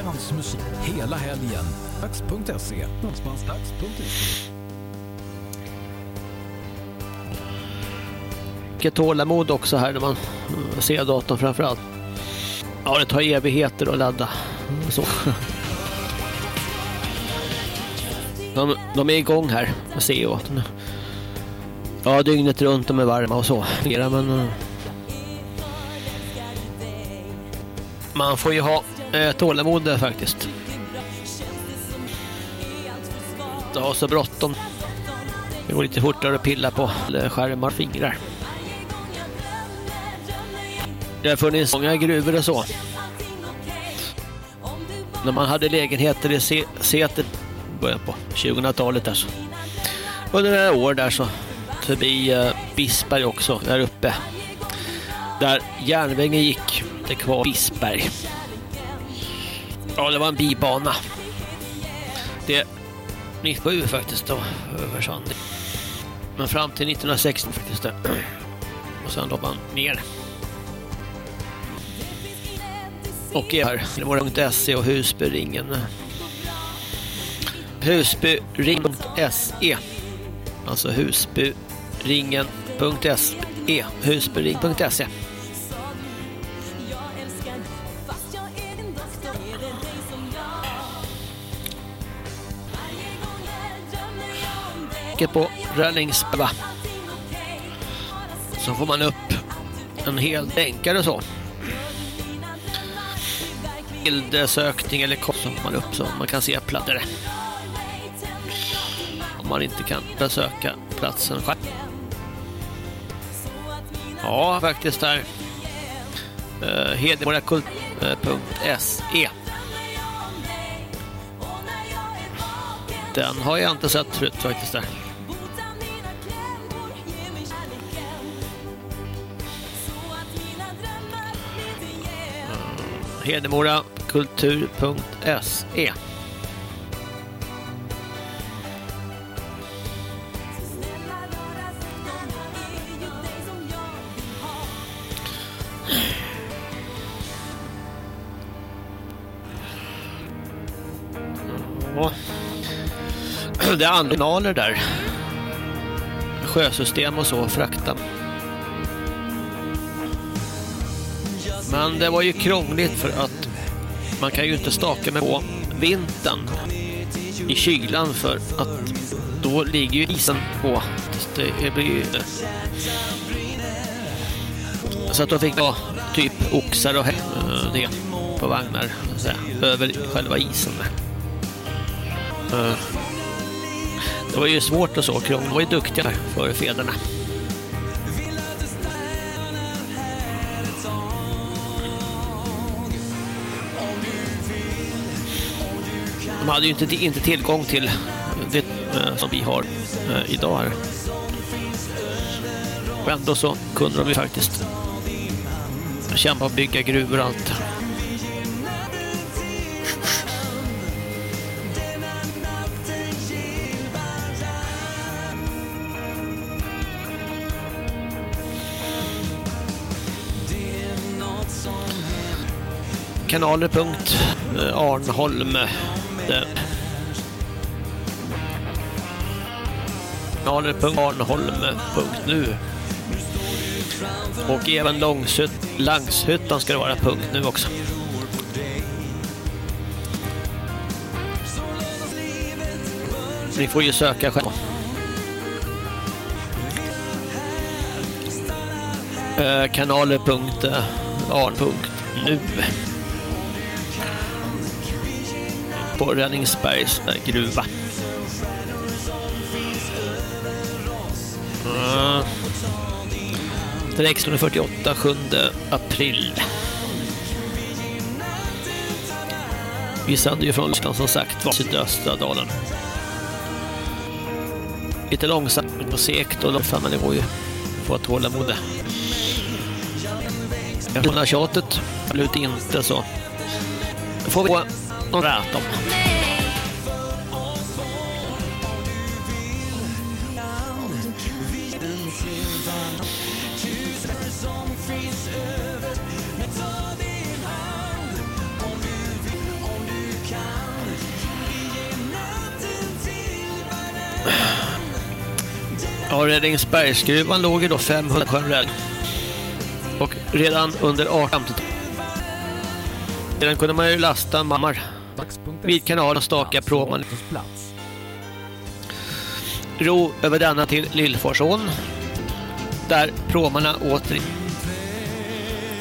Hela helgen. Dags.se. Vilket tålamod också här när man eh, ser datorn framförallt. Ja, det tar evigheter att ladda. Så. De, de är igång här med CO. Ja, dygnet runt de är varma och så. Men, eh, man får ju ha eh, tålamod faktiskt. Det har så bråttom. Det går lite fortare att pilla på skärmar och fingrar. Det har funnits många gruvor och så. När man hade lägenheter i Säter början på 2000-talet alltså. Under några år där så förbi eh, Bisberg också där uppe. Där järnvägen gick det kvar Bisberg. Ja, det var en bibana. Det 97 faktiskt då försvann det. Men fram till 1960 faktiskt det. Och sen la man ner. Och är här, det var.se och Husbyringen. Husbyring.se Alltså husbyringen.se Husbyring.se på Rällingsbäva. Så får man upp en hel bänkare och så. Bildsökning eller kort så får man upp så man kan se plattor man inte kan besöka platsen själv. Ja, faktiskt där. Eh, uh, Hedemorakult.se Den har jag inte sett förut faktiskt där. Hedemora Hedemorakultur.se det är andra där. Sjösystem och så frakta. Men det var ju krångligt för att man kan ju inte staka med på vintern i kylan för att då ligger ju isen på. Det blir ju. Så att då fick jag typ oxar och eh, det på vagnar över själva isen. Eh, det var ju svårt och så. De var ju duktiga för fäderna. De hade ju inte, inte tillgång till det eh, som vi har eh, idag här. Och ändå så kunde de ju faktiskt kämpa och bygga gruvor och allt efter. Kanaler.arnholm.nu Och även Långshytt, Langshyttan ska det vara punkt nu också. Ni får ju söka själva. Eh, Kanaler.arn.nu på Ränningsbergs eh, gruva. Uh, direkt 48, 7 april. Vi sänder ju från Ryssland som sagt var sydöstra dalen. Lite långsamt och segt och långsamt men det går ju på att hålla mode. Efter tjatet, absolut inte så. Får vi något... rät dem. Ja, Redingsbergsgruvan låg ju då 500 generell. Och redan under 18 Sedan kunde man ju lasta mammar vid kanalen och staka pråmen. Ro över denna till Lillforsån. Där pråmarna åter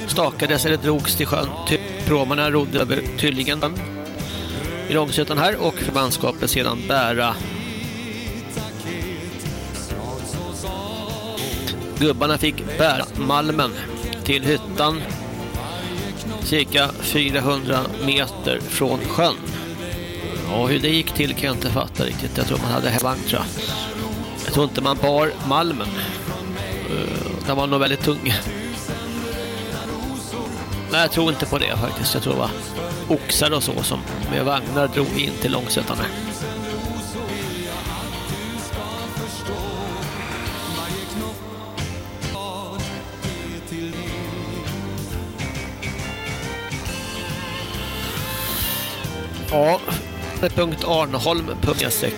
stakades eller drogs till sjön. Pråmarna rodde över Tyllingen i Långsötan här och förbandskapet sedan bära Gubbarna fick bära malmen till hyttan cirka 400 meter från sjön. Och hur det gick till kan jag inte fatta riktigt. Jag tror man hade vagn tror jag. Jag tror inte man bar malmen. Eh, den var nog väldigt tung. Nej, jag tror inte på det faktiskt. Jag tror det var oxar och så som med vagnar drog in till Långsötarna. Ja, .arnholm.se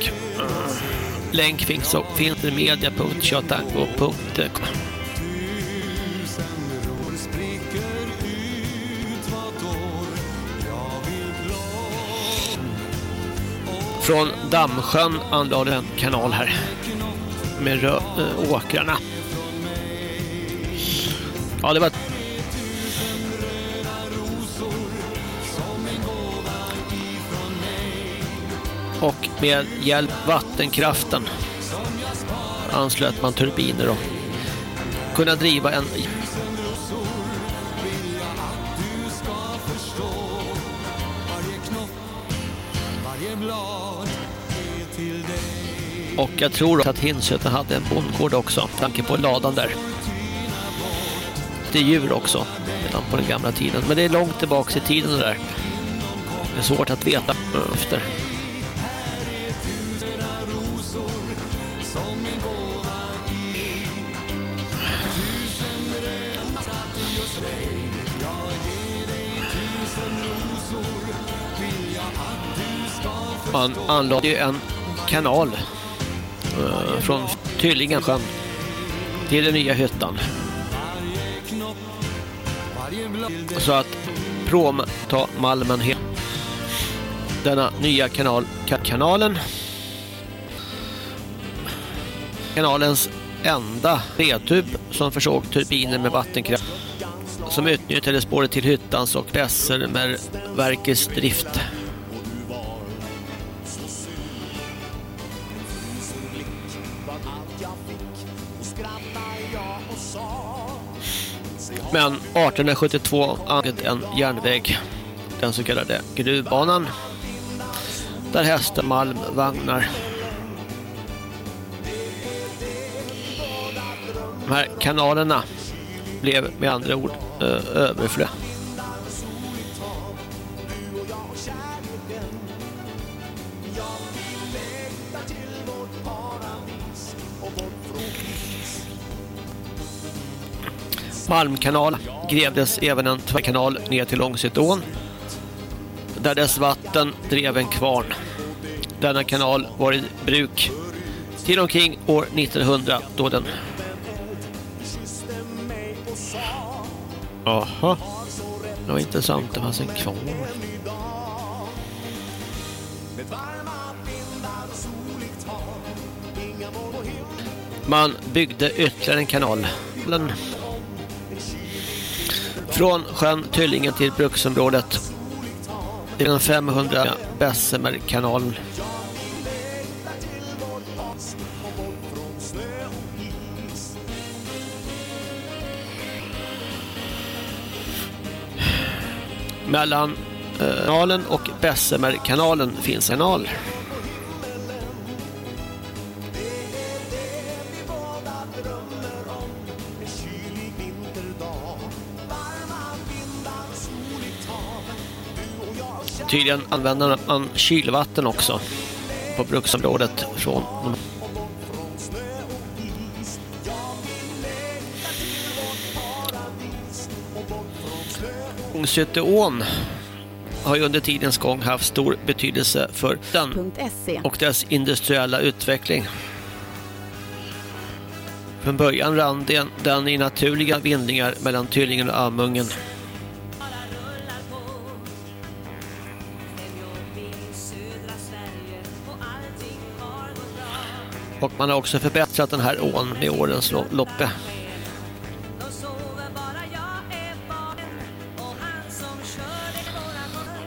Länk finns och finns i media.chatango.com Från Dammsjön anlade en kanal här med äh, åkrarna. Ja, det var med hjälp av vattenkraften anslöt man turbiner och kunna driva en och jag tror att Hinsöten hade en bondgård också tanke på ladan där. Det är djur också redan på den gamla tiden. Men det är långt tillbaka i tiden där. Det är svårt att veta efter. Man anlade ju en kanal uh, från Tyllingasjön till den nya hyttan. Så att prom ta Malmen hem. Denna nya kanal, kanalen kanalens enda redtub som försåg turbiner med vattenkraft som utnyttjade spåret till hyttans och Bessermerverkets drift. Men 1872 anled en järnväg, den så kallade gruvbanan. Där hästar malmvagnar. De här kanalerna blev med andra ord överflödiga. Malmkanal grävdes även en tvärkanal ner till Långsötån där dess vatten drev en kvarn. Denna kanal var i bruk till omkring år 1900 då den... Aha. Det var intressant, det fanns en kvarn. Man byggde ytterligare en kanal. Från sjön Tyllingen till bruksområdet i den 500 Bessemerkanalen. Mellan eh, kanalen och Bessemerkanalen finns en kanal. Tydligen använder man kylvatten också på bruksområdet från Ångsöteån har ju under tidens gång haft stor betydelse för den och dess industriella utveckling. Från början rann den, den i naturliga vindlingar mellan Tyllingen och Amungen. Och man har också förbättrat den här ån med årens loppe.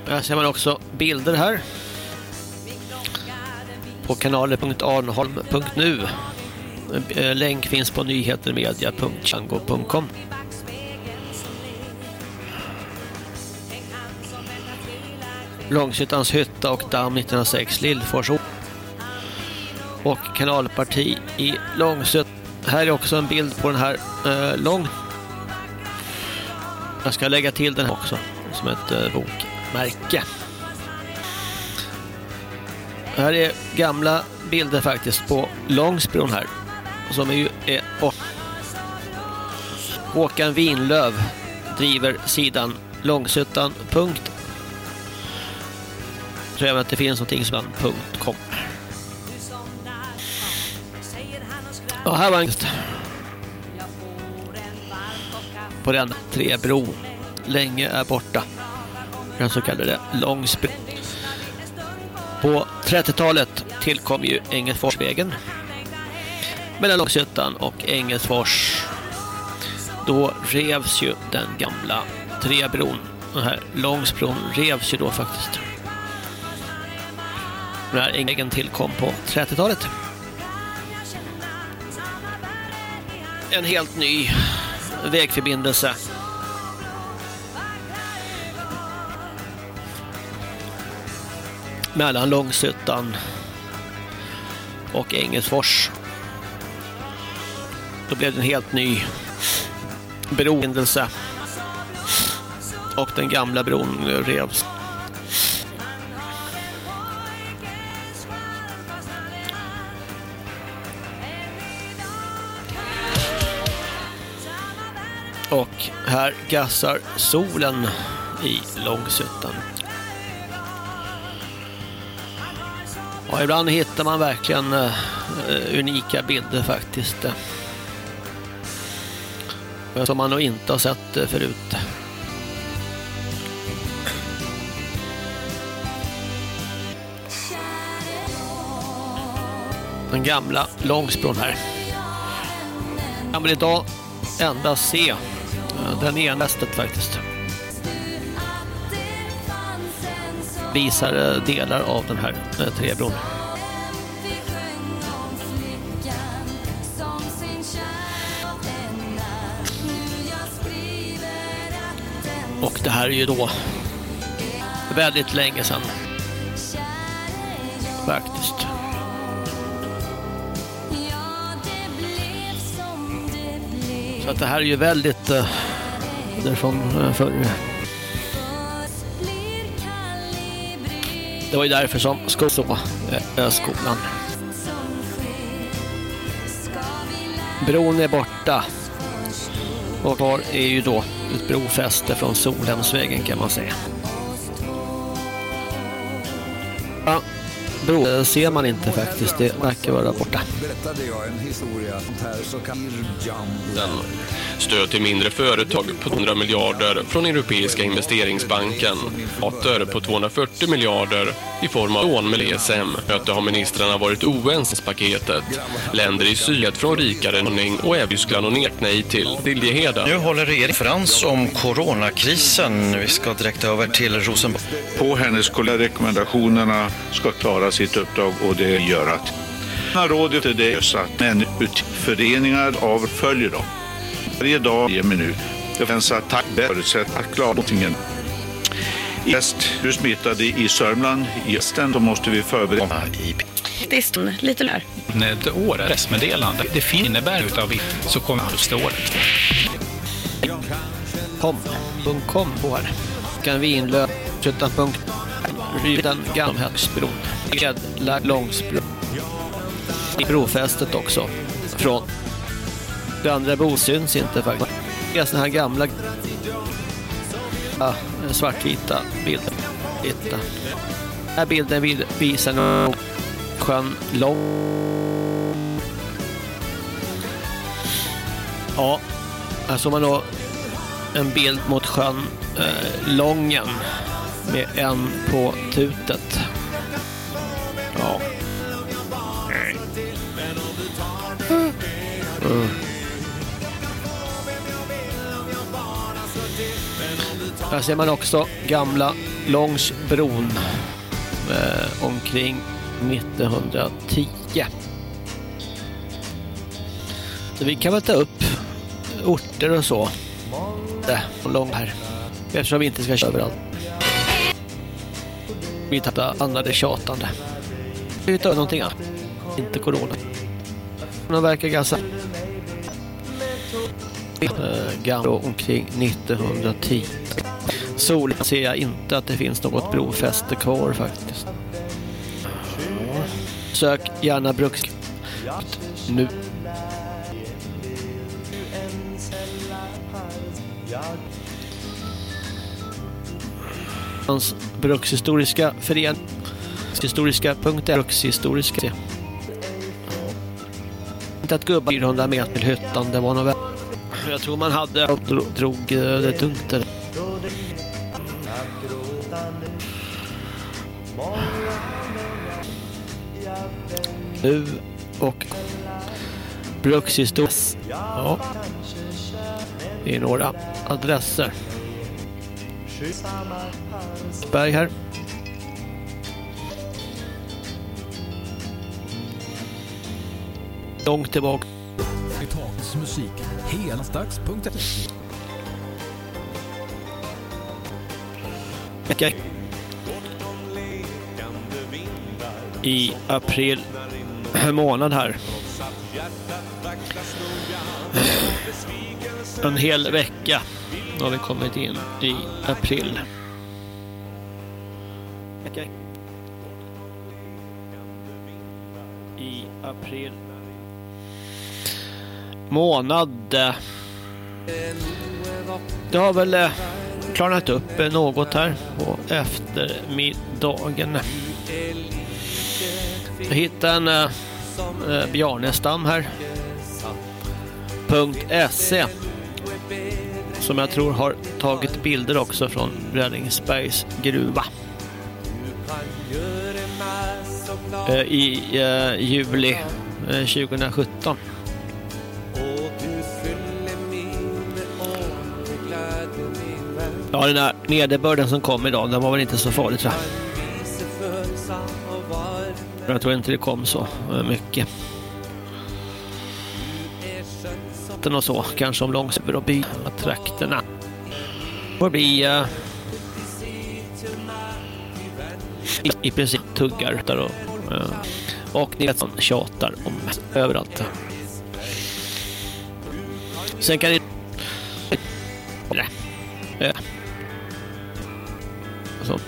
Här ser man också bilder här. På kanaler.arnholm.nu. Eh, länk finns på nyhetermedia.chango.com. Långsittans hytta och damm 1906 Lillforsån och kanalparti i Långsöt. Här är också en bild på den här eh, lång. Jag ska lägga till den också som ett eh, bokmärke. Här är gamla bilder faktiskt på Långsbron här. Som är ju är, oh. Håkan Winlöv driver sidan långsuttan.com. Tror jag att det finns någonting som en .com. Ja, här var en på den Trebro länge är borta. Den så kallade Långsby. På 30-talet tillkom ju Engelsforsvägen mellan Långshyttan och Engelsfors. Då revs ju den gamla Trebron. Den här Långsbron revs ju då faktiskt. När Ängen tillkom på 30-talet. En helt ny vägförbindelse. Mellan Långsuttan och Engelsfors. Då blev det en helt ny broförbindelse. Och den gamla bron revs. Här gassar solen i Långsuttan. Ja, ibland hittar man verkligen uh, unika bilder faktiskt. Uh, som man nog inte har sett uh, förut. Den gamla Långsbron här. Kan man idag endast se den är nästet faktiskt. Visar eh, delar av den här eh, trebron. Och det här är ju då väldigt länge sedan. Faktiskt. Så att det här är ju väldigt uh, därifrån uh, förr. Det var ju därför som skolan så, äh, skolan. Bron är borta. Och kvar är ju då ett brofäste från Solhemsvägen kan man säga. Ja, bro ser man inte faktiskt. Det verkar vara borta. Berättade jag en historia här så kan Den stöd till mindre företag på 100 miljarder från Europeiska investeringsbanken. Stater på 240 miljarder i form av lån med ESM. Möte har ministrarna varit oense paketet. Länder i syd från rikare ordning och även Tyskland och nek nej till Liljeheda. Nu håller regeringen frans om coronakrisen. Vi ska direkt över till Rosenborg. På hennes kollega rekommendationerna ska klara sitt uppdrag och det gör att Rådet är det så att människoföreningar av följer dem. Varje dag, varje minut. Det finns attack förutsätter att klara någonting. I väst, du smittade i Sörmland, i östen, då måste vi förbereda. Det är lite där. När ett år pressmeddelande, det innebär utav så kommer första året. Kom, punkt kom på här. Kan vi inlösa punkt den gamla Högsbron. Med Långsbron. I brofästet också. Från det andra bron syns inte faktiskt. Det är såna här gamla ja, svartvita bilder. Den här bilden visar nog sjön Lång. Ja, här såg man då en bild mot sjön eh, Lången med en på tutet. Ja. Mm. Här ser man också gamla Långsbron eh, omkring 1910. Så vi kan väl ta upp orter och så. Det, lång här. Eftersom vi inte ska köra överallt. Vi tappar andra det tjatande. Vi tar någonting annat. Inte corona. De verkar ganska eh, gamla omkring 1910. Solen ser jag inte att det finns något brofäste kvar faktiskt. Sök gärna bruks nu. Hans brukshistoriska förening historiska punkter brukshistoriska inte att gubbar 400 meter till hyttan det var nog jag tror man hade drog eh, det tungt där. Nu och brukshistoria. Ja. Det är några adresser. Berg här. Långt tillbaka. musik. Helstags.se. I april månad här. En hel vecka har vi kommit in i april. Okej. I april månad. Det har väl eh, klarnat upp något här på eftermiddagen. Jag hittade en äh, Bjarnestam här. .se som jag tror har tagit bilder också från Räddningsbergs gruva. Eh, I äh, juli äh, 2017. Ja, den där nederbörden som kom idag, den var väl inte så farlig tror jag. Jag tror inte det kom så eh, mycket. Och så, kanske om långsöver och by trakterna. Får bli uh, i, i princip tuggar där och Eh, Och ni vet som tjatar om överallt. Sen kan ni eh, Så.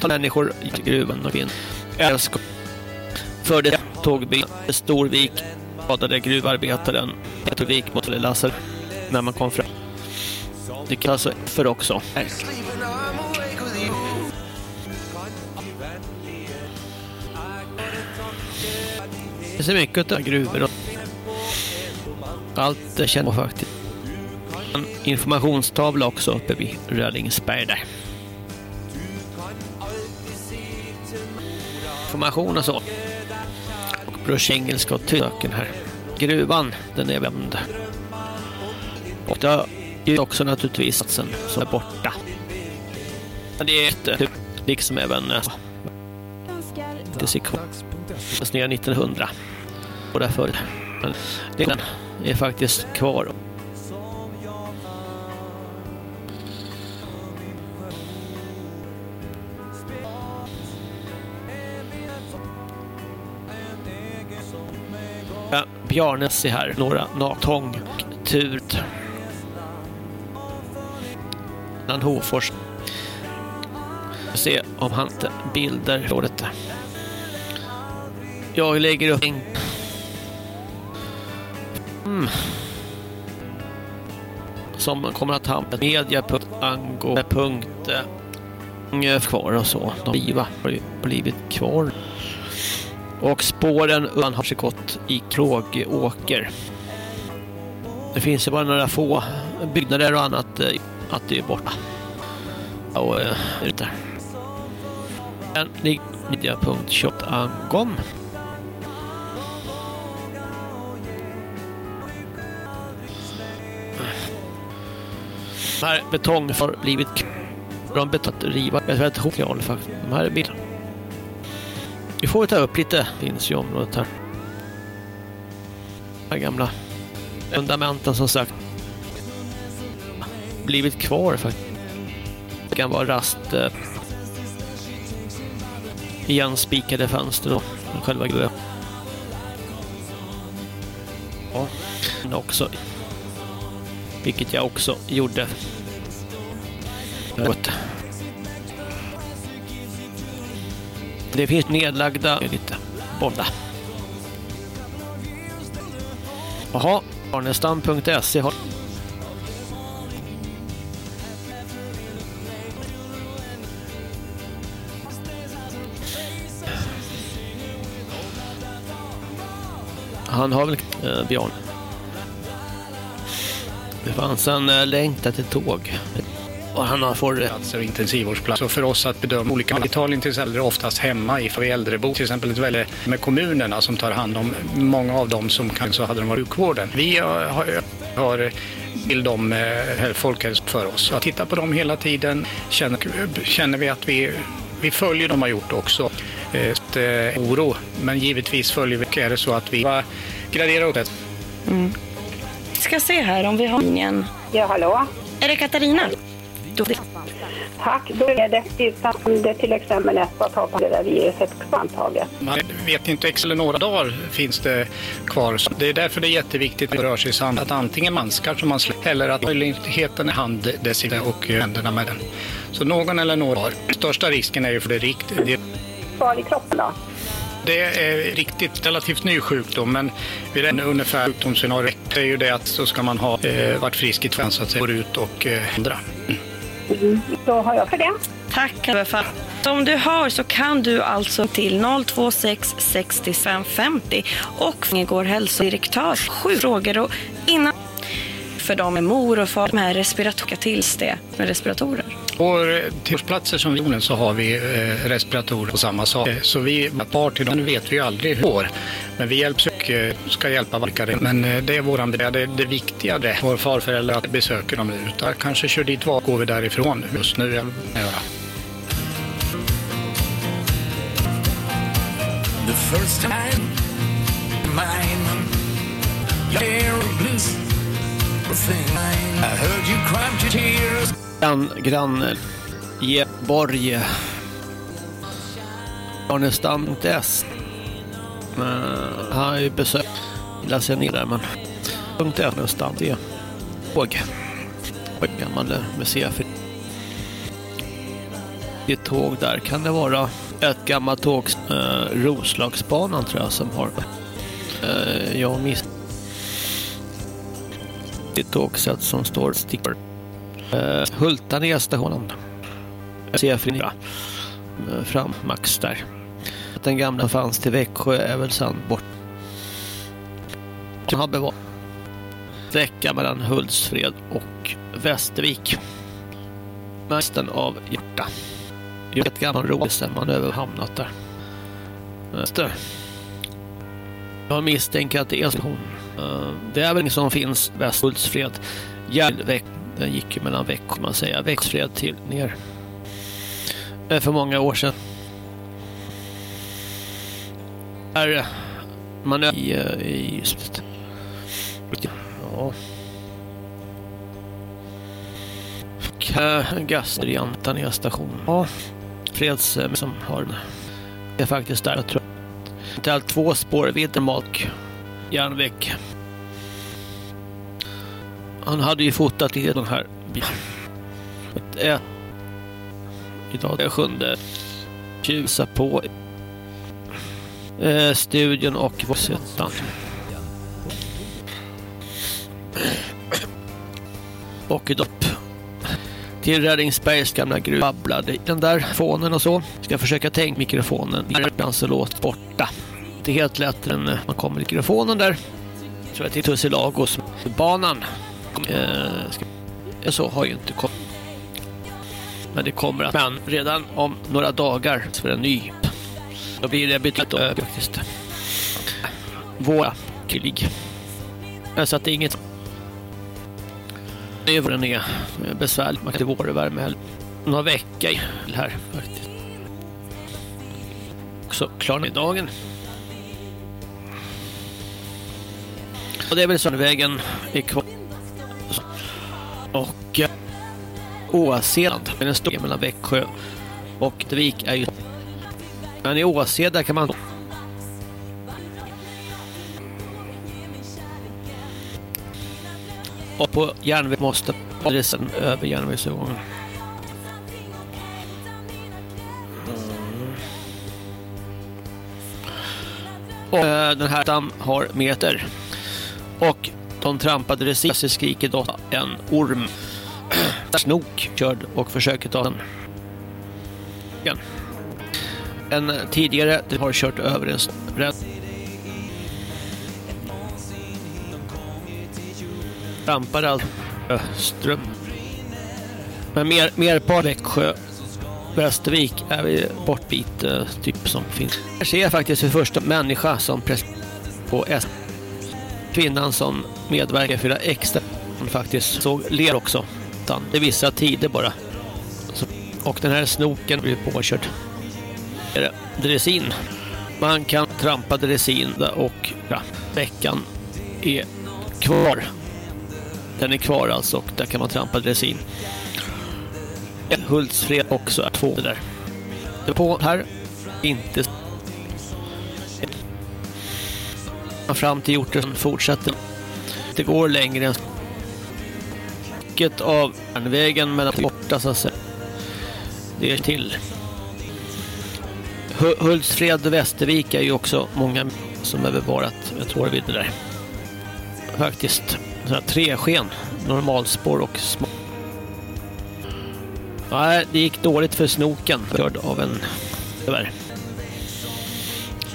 Ta människor i gruvan och in. Älskar. För det tågbil Storvik skadade gruvarbetaren Petervik mot Lassar när man kom fram. Det kallas för också. Det ser mycket av gruvor och allt det känner man faktiskt. En informationstavla också uppe vid Rällingsberg där. Information och så. Och brush och tyken här. Gruvan, den är vänd. Och det är ju också naturligtvis satsen som är borta. Men det är inte typ liksom även eh, det ser kvar. Ner 1900. Och därför. Men den är faktiskt kvar. Bjarnesi här. Några natång. Turt. Nan Hofors. Se om han inte bilder rådet. Jag lägger upp en... Mm. Som kommer att hamna media.ango.punkt eh, kvar och så. De bliva har ju blivit kvar. Och spåren undan har sig gått i Krågåker. Det finns ju bara några få byggnader och annat eh, att det är borta. Och eh, ute. En media.shop.angom. De här betong har blivit de betat riva. Jag vet inte hur faktiskt. De här bilarna. Vi får ta upp lite. Finns ju området här. De här gamla fundamenten som sagt. Blivit kvar faktiskt. Det kan vara rast. Eh, igenspikade fönster då. Själva grejen. Ja, men också. Vilket jag också gjorde. Gott. Det finns nedlagda lite borta. Jaha, arnestam.se har Han har väl eh, Björn. Det fanns en eh, längtan till tåg. Och han har fått rätt. Alltså intensivvårdsplatser. Och för oss att bedöma olika betalning till äldre oftast hemma i för äldrebo. Till exempel ett väldigt med kommunerna som tar hand om många av dem som kanske hade de varit sjukvården. Vi har, har till dem eh, folkhälsa för oss. Att titta på dem hela tiden känner, känner vi att vi, vi följer de har gjort också. Ett, eh, oro, men givetvis följer vi. Är det så att vi graderar upp det. Mm. Ska se här om vi har ingen. Ja, hallå? Är det Katarina? Då... Tack. Då är det utan det till exempel att ta på det där viruset kvantaget. Man vet inte exakt några dagar finns det kvar. Det är därför det är jätteviktigt att röra sig i sand. Att antingen manskar som man släpper eller att möjligheten är handdesider och händerna med den. Så någon eller några har. Största risken är ju för det riktigt. Det Kvar i kroppen då? Det är riktigt relativt ny sjukdom, men vid en ungefär sjukdomsscenario är ju det att så ska man ha eh, varit frisk i två så att säga, går ut och eh, ändra. Mm. Då har jag för det. Tack Eva. Om du har så kan du alltså till 026 65 50 och går hälsodirektör. Sju frågor och innan för dem med mor och far med respiratoriska tillstånd med respiratorer. På tillståndsplatser som vi så har vi eh, respiratorer och samma sak. Så vi par till dem vet vi aldrig hur det går. Men vi hjälps och eh, ska hjälpa varje Men eh, det är våran det, är det viktiga det. Vår farföräldrar att besöka dem nu. Utan kanske kör dit var går vi därifrån just nu. Göra. The first time mine blues I heard you cry to tears Grann, grann Geborg. Arnestam.s. Men han har ju besökt, läser ner där, men punkt Arnestam, det tåg. Ett gammal museum. Det är tåg där kan det vara ett gammalt tåg, eh, Roslagsbanan tror jag, som har eh, jag miss ett tågsätt som står stickor. eh, Hultanäs stationen. C4 eh, fram max där. Att Den gamla fanns till Växjö är väl sen bort. Typ. Den har bevarat sträcka mellan Hultsfred och Västervik. Mästen av Hjärta. Jag ett gammal rådsen man över hamnat där. Öster. Jag misstänker att det är hon. Eh, det är väl ingen som finns väst Hultsfred. Järnväck. Den gick ju mellan Växjö man säger. Växfred till ner. För många år sedan. Är man i, eh, i Ja. Gaser i Antania station. Ja. Freds eh, som har den. Det är faktiskt där jag tror. Det är två spår Viddermark järnväg. Han hade ju fotat i den här bilen. Ett, idag är det sjunde tjusa på eh, studion och vårsättan. Och dopp. till Räddningsbergs gamla gruva. babblade den där fonen och så. Ska försöka tänka mikrofonen ibland så låt borta. Det är helt lätt när man kommer mikrofonen där. Så jag till Tussilagos banan. Eh, så har ju inte kommit. Men det kommer att men redan om några dagar så är det en ny. Då blir det betydligt äh, faktiskt. Våra krig. Så att det är inget det är vad den är eh, besvärligt. Man kan inte vårvärme heller. Några veckor här faktiskt. Så klarar ni dagen. Och det är väl så i kvar. Och eh, Åseland, men den står mellan Växjö och Devik är ju men i Åseda kan man och på järnväg måste adressen över järnvägsövergången. Och eh, den här stam har meter. Och de trampade resin så skriket åt en orm. *clears throat* Snok körd och försöker ta den. En tidigare har kört över en rädd trampar allt Öström. Men mer, mer på Växjö Västervik är vi bortbit eh, typ som finns. Här ser jag faktiskt för första människa som på S. Kvinnan som medverkar för extra hon faktiskt såg ler också. Det är vissa tider bara. Och den här snoken blir påkörd. Det dressin. Man kan trampa dressin och ja, veckan är kvar. Den är kvar alltså och där kan man trampa dressin. Hultsfred också är två där. Det på här inte fram till Hjorten fortsätter. Det går längre än stycket av järnvägen mellan borta så att säga. Det är till. Hultsfred och Västervik är ju också många som är bevarat. ett tror det det där. Faktiskt tresken, normalspår och små. Nej, det gick dåligt för snoken, körd av en tyvärr.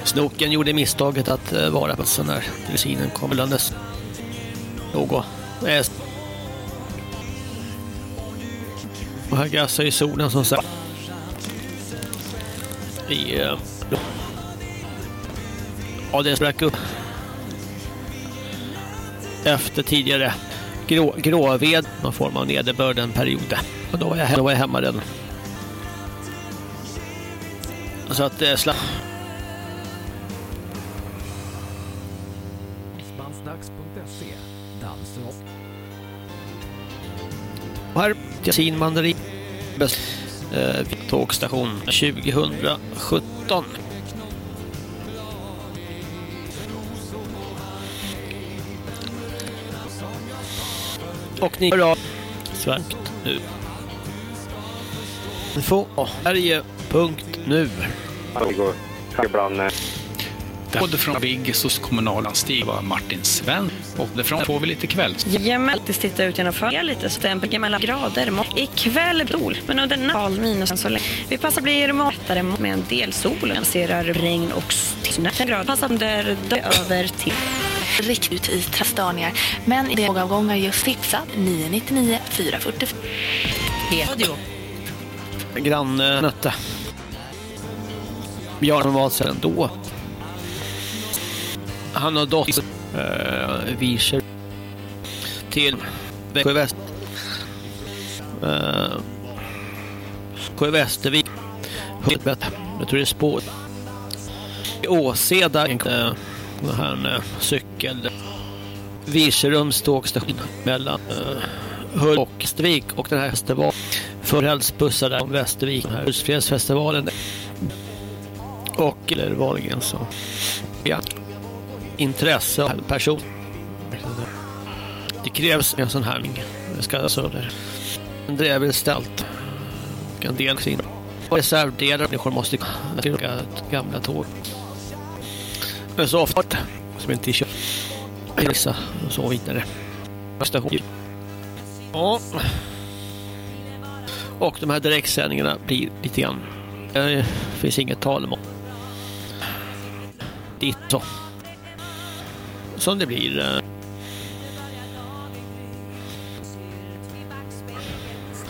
Snoken gjorde misstaget att eh, vara på sån här dressinen kom landes. Något. Eh, och här gassar ju solen som sagt. I, uh, ja, det sprack upp efter tidigare grå, gråved, någon form av nederbörd en period. Och då var jag, då var jag hemma redan. Så att det eh, slapp. Och här, Jasin Mandarin, eh, tågstation 2017 17. Och ni hör av svenskt nu. Info Sverige.nu Både från Vigges och kommunalanstig var Martin Sven. Och därifrån får vi lite kvälls. Jajamän, alltid titta ut genom fönstret lite så stämpel mellan grader. Ikväll sol, men under natten minus så länge. Vi passar blir mätare med en del sol. Jag ser regn och snö. En grad passar under över till riktigt ut i trastörningar. Men i tågavgångar just tipsat 999 440. Radio. Grannötte. Björn var sen då. Han har dotter Eh, uh, Viser till Växjö Väst. Uh, Växjö Västervik. Helvete. Jag tror det är spår. I Åseda. Uh, den här med cykel. Virserums tågstation mellan uh, Hull och Västervik och den här hästen var förhällsbussar där om Västervik, den här husfredsfestivalen Och eller vanligen så ja, intresse av person. Det krävs en sån här det ska alltså där. Men det är väl ställt. En del sin och reservdelar människor måste till gamla tåg. Men så ofta som inte kör vissa och så vidare. Station. Ja. Och de här direktsändningarna blir lite grann. Det finns inget tal om. Ditt så. Som det blir.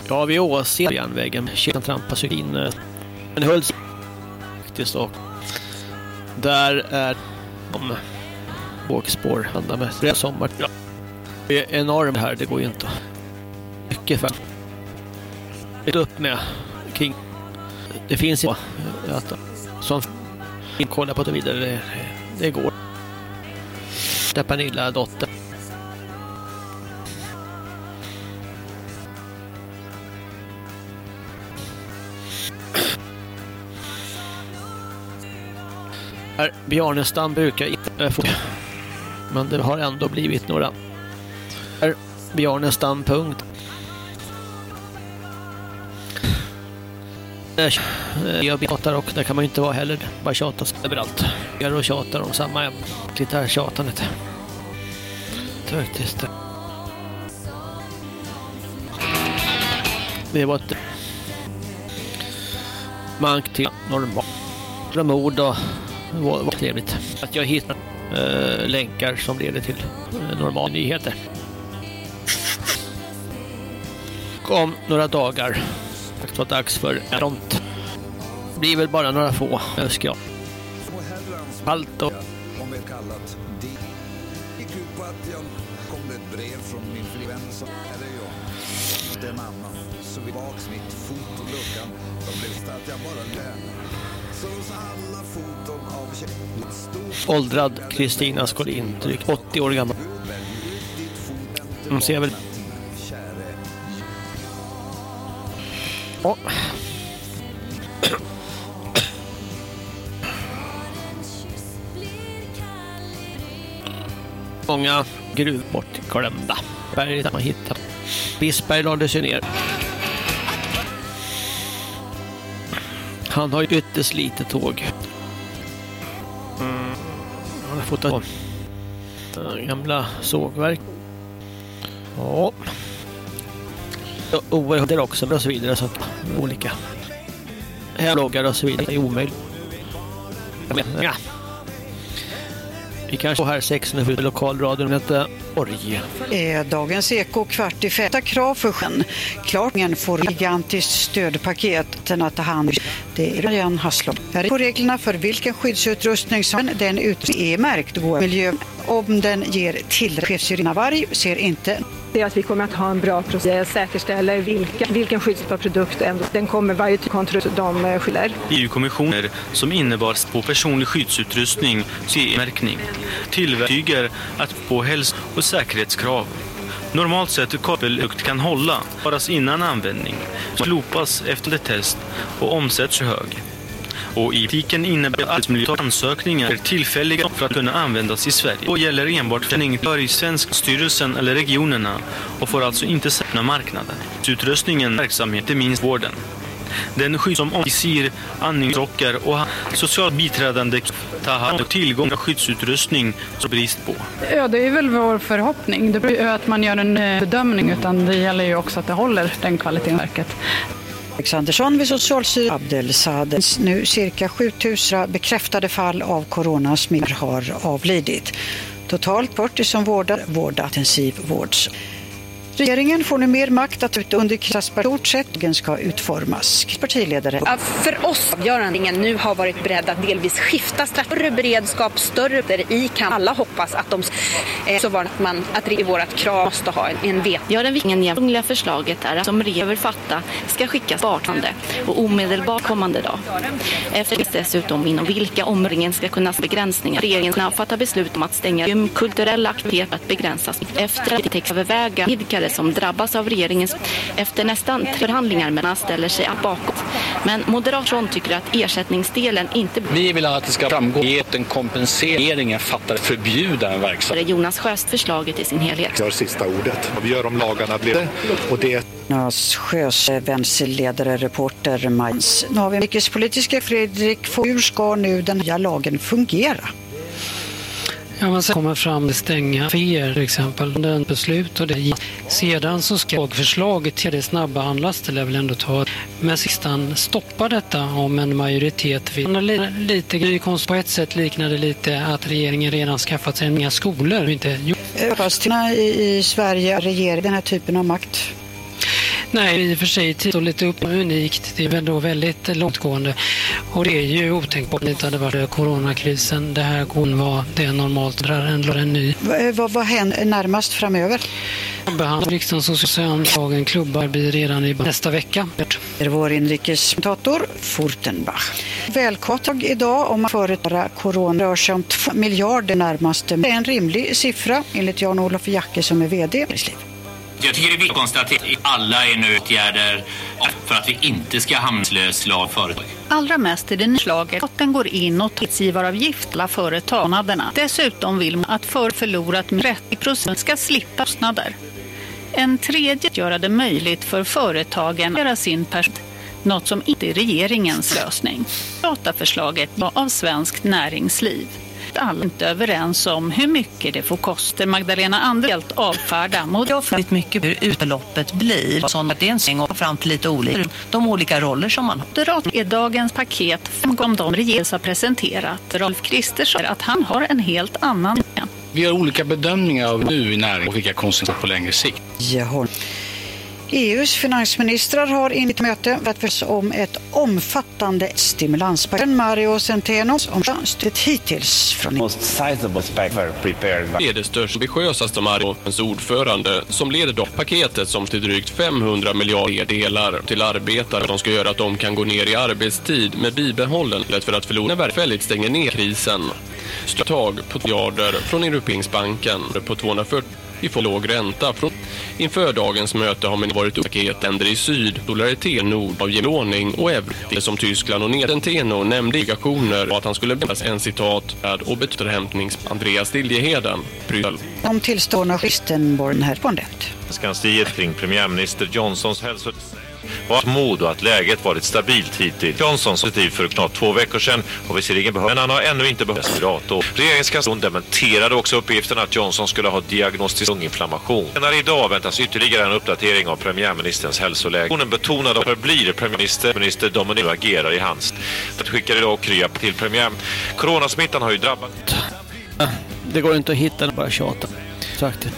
Ja, vi åser järnvägen. Kilen trampas ju in. Men En hölls faktiskt och där är de åkspår ända med tre sommar. Ja. Det är enormt här, det går ju inte. Mycket för ett upp med kring det finns ju att som kolla på det vidare det, det går där Pernilla dotter Här, Bjarnestam brukar inte få men det har ändå blivit några. Här, Bjarnestam punkt. Eh, jag tjatar och där kan man ju inte vara heller. Bara tjatas överallt. Jag och tjatar om samma ämne. Lite här tjatandet. Faktiskt. Det var ett man till Normalt... Mord och det var, var trevligt att jag hittar eh, länkar som leder till eh, normala nyheter. Om några dagar det var dags för en front. Det blir väl bara några få, önskar jag. Allt och... Åldrad Kristina Skolin, drygt 80 år gammal. De ser väl... Oh. Många gruvor bortglömda. Berget man hittat. Bisberg lades ju ner. Han har ju ytterst lite tåg. Mm. Han har fotat på gamla sågverk. Ja. Oerhört är också och så vidare så olika hemloggar och så vidare det är omöjligt. Ja. Vi kanske får här 16 för lokalradion heter Org. är eh, Dagens Eko kvart i fem. Krav för sjön. Klartingen får gigantiskt stödpaket att ta hand. Det är Marianne Hasslov. Här på reglerna för vilken skyddsutrustning som den utrustning är märkt går miljö om den ger tillräckligt Chefsyrina varg ser inte det är att vi kommer att ha en bra process, säkerställer vilka, vilken skyddsbar produkt. Den kommer varje kontroll de eh, skyller. EU-kommissioner som innebar på personlig skyddsutrustning CE-märkning tillverkar att på hälso- och säkerhetskrav. Normalt sett kabellukt kan hålla, varas innan användning, slopas efter det test och omsätts hög. Och i praktiken innebär att arbetsmiljöansökningar är tillfälliga för att kunna användas i Sverige. Och gäller enbart för i svensk styrelsen eller regionerna och får alltså inte sätta marknaden. Utrustningen verksamhet, inte minst vården. Den skydd som omvisir, andningsrockar och socialt biträdande tar hand om tillgång till skyddsutrustning som brist på. Ja, det är väl vår förhoppning. Det blir ju att man gör en eh, bedömning utan det gäller ju också att det håller den kvaliteten verket. Alexandersson vid Socialstyrelsen Abdelsadeh. Nu cirka 7000 bekräftade fall av coronasmitta har avlidit. Totalt 40 som vårdar vårdat intensivvårds. Regeringen får nu mer makt att under stort ska utformas. Partiledare. Ja, För oss avgöranden nu har varit beredda att delvis skifta större beredskap, större i kan alla hoppas att de eh, så var att man att i vårt krav måste ha en, en vet. Ja, det ursprungliga förslaget är att som regeringen fatta ska skickas bartande och omedelbart kommande dag. Efter det dessutom inom vilka områden ska kunna begränsningar. Regeringen ska fatta beslut om att stänga gym, kulturella aktiviteter att begränsas. Efter att text överväga idkare som drabbas av regeringens efter nästan förhandlingar mellan ställer sig bakåt. Men Moderaterna tycker att ersättningsdelen inte Vi vill att det ska framgå att en kompensering fattar förbjuda en verksamhet. Jonas Sjöst förslaget i sin helhet. har sista ordet. Vi gör om lagarna blir och det Nas Sjös vänsterledare, reporter Majs. Nu har vi inrikespolitiska Fredrik. Hur ska nu den nya lagen fungera? Ja, man kommer fram till stänga FER till exempel. Den beslut och det. Sedan så ska förslaget till det snabbehandlas, det lär väl ändå ta. Men sistan stoppar detta om en majoritet vill. Lite, lite på ett sätt liknar det lite att regeringen redan skaffat sig nya skolor. Inte gjort. I, I Sverige regerar den här typen av makt. Nej, i och för sig det är lite upp unikt. Det är väl då väldigt långtgående. Och det är ju otänkbart att det inte hade varit coronakrisen. Det här kon var det normalt. Är en, ny. Vad, vad, vad händer närmast framöver? Behandling riksdagens socialtjänstlagen klubbar blir redan i nästa vecka. Det är vår inrikesmutator Furtenbach. Välkommen idag om man företar corona rör sig om 2 miljarder närmaste. Det är en rimlig siffra enligt Jan-Olof Jacke som är VD. Jag tycker det är viktigt att konstatera att alla är nu åtgärder för att vi inte ska hamnslös av företag. Allra mest är det nyslaget att den går in och tar arbetsgivaravgift alla. Dessutom vill man att för förlorat 30 procent ska slippa kostnader. En tredje göra det möjligt för företagen att göra sin personal något som inte är regeringens lösning. Dataförslaget var av svenskt näringsliv alla är inte överens om hur mycket det får kosta. Magdalena Andersson helt avfärda. Jag väldigt mycket hur utbeloppet blir. Sånt att det är en sväng och fram till lite olika, de olika roller som man har. Moderat är dagens paket om de regeringen har presenterat. Rolf Kristersson att han har en helt annan. Vi gör olika bedömningar av nu i näringen och vilka konsekvenser på längre sikt. Jaha. EUs finansministrar har inlett möte förstå om ett omfattande stimulanspaket. Mario Centeno om stödet hittills från Det är det största ambitiösaste Marios ordförande som leder dock paketet som till drygt 500 miljarder delar till arbetare som ska göra att de kan gå ner i arbetstid med bibehållen för att förlora verkfälligt stänger ner krisen. Stöttag på miljarder från Europingsbanken på 240 vi får låg ränta. Från Inför dagens möte har man varit länder i syd, solidaritet nord av gemordning och euro som Tyskland och Nedenteno nämnde indikationer och att han skulle behövas en citat och beterhämtnings Andreas Liljeheden, Bryssel. Om tillstånd av Kristenborg, här respondent. Kansliet kring premiärminister Johnsons hälso och mod och att läget varit stabilt hittills. Johnson positiv för knappt två veckor sedan och visserligen behöver men han har ännu inte behövt respirator. Regeringskansliet dementerade också uppgiften att Johnson skulle ha diagnostisk lunginflammation. Senare idag väntas ytterligare en uppdatering av premiärministerns hälsoläge. Hon betonade att förblir premiärminister minister Dominic agerar i hans. Det skickar idag krya till premiär. Coronasmittan har ju drabbat. Det går inte att hitta, bara tjata. Sagt.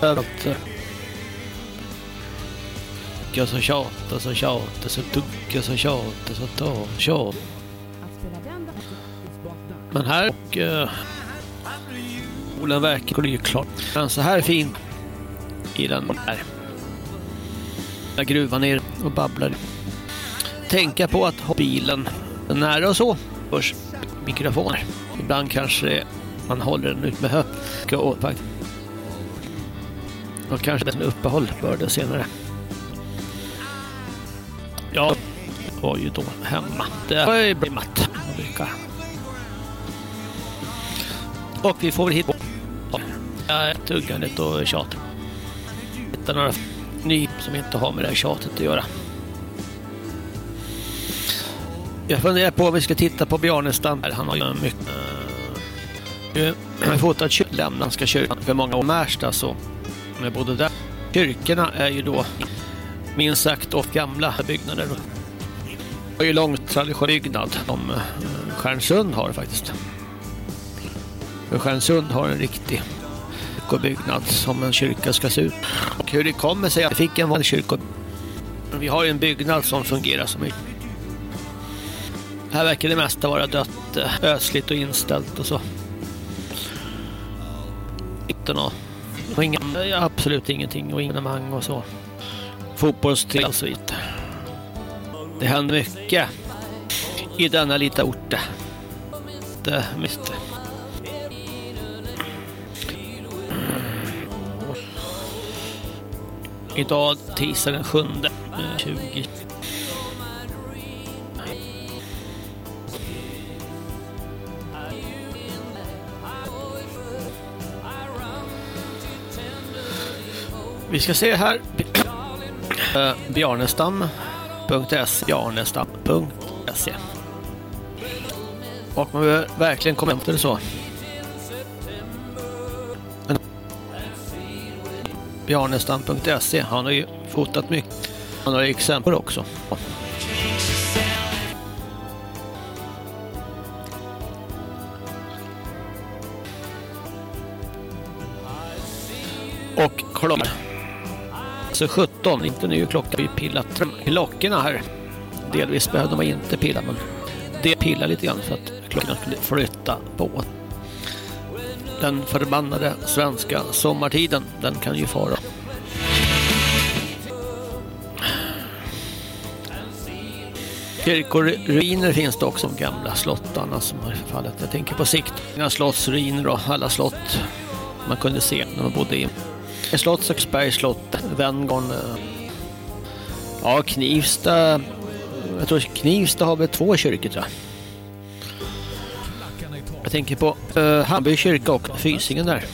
Att, eh, tugga så tjata så tjata så tugga så tjata så ta tjat. Men här eh, och uh, solen verkar Glyklar... ju klart. Men så här fin i den här. Där gruvan ner och babblar. Tänka på att ha bilen nära och så. Först mikrofoner. Ibland kanske man håller den ut med höfka och faktiskt. Och kanske med uppehåll bör det senare. Ja, var ju då hemma. Det var ju brimmat. Och vi får väl på tuggandet och tjat. Hitta några ny som inte har med det här tjatet att göra. Jag funderar på om vi ska titta på Bjarnestam. Han har ju mycket... Uh, fotat Lämnanska kyrkan för många år Märsta så jag bodde där. Kyrkorna är ju då minst sagt och gamla byggnader. Det är ju långt traditionell byggnad som eh, Stjärnsund har faktiskt. För Stjärnsund har en riktig kyrkobyggnad som en kyrka ska se ut. Och hur det kommer sig att vi fick en vanlig kyrka. Vi har ju en byggnad som fungerar som här verkar det mesta vara dött, eh, ösligt och inställt och så. Och inga, absolut ingenting och evenemang och så. Fotbollstil och så vidare. Det händer mycket i denna lilla ort. Det mycket. Mm. Idag tisdag den 7 20 Vi ska se här. Eh, Bjarnestam.se Bjarnestam.se Och man behöver verkligen komma det så. Bjarnestam.se Han har ju fotat mycket. Han har exempel också. Och klart. Alltså 17, inte nu klockan. Vi pillat klockorna här. Delvis behövde man inte pilla, men det pillar lite grann för att klockorna skulle flytta på. Den förbannade svenska sommartiden, den kan ju fara. Kyrkoruiner finns det också, De gamla slottarna som har förfallit. Jag tänker på sikt. Slottsruiner och alla slott man kunde se när man bodde i slott, Söksbergs slott, Venngarn. Eh, ja, Knivsta. Jag tror Knivsta har väl två kyrkor tror jag. Jag tänker på uh, Hammarby kyrka och Fysingen där.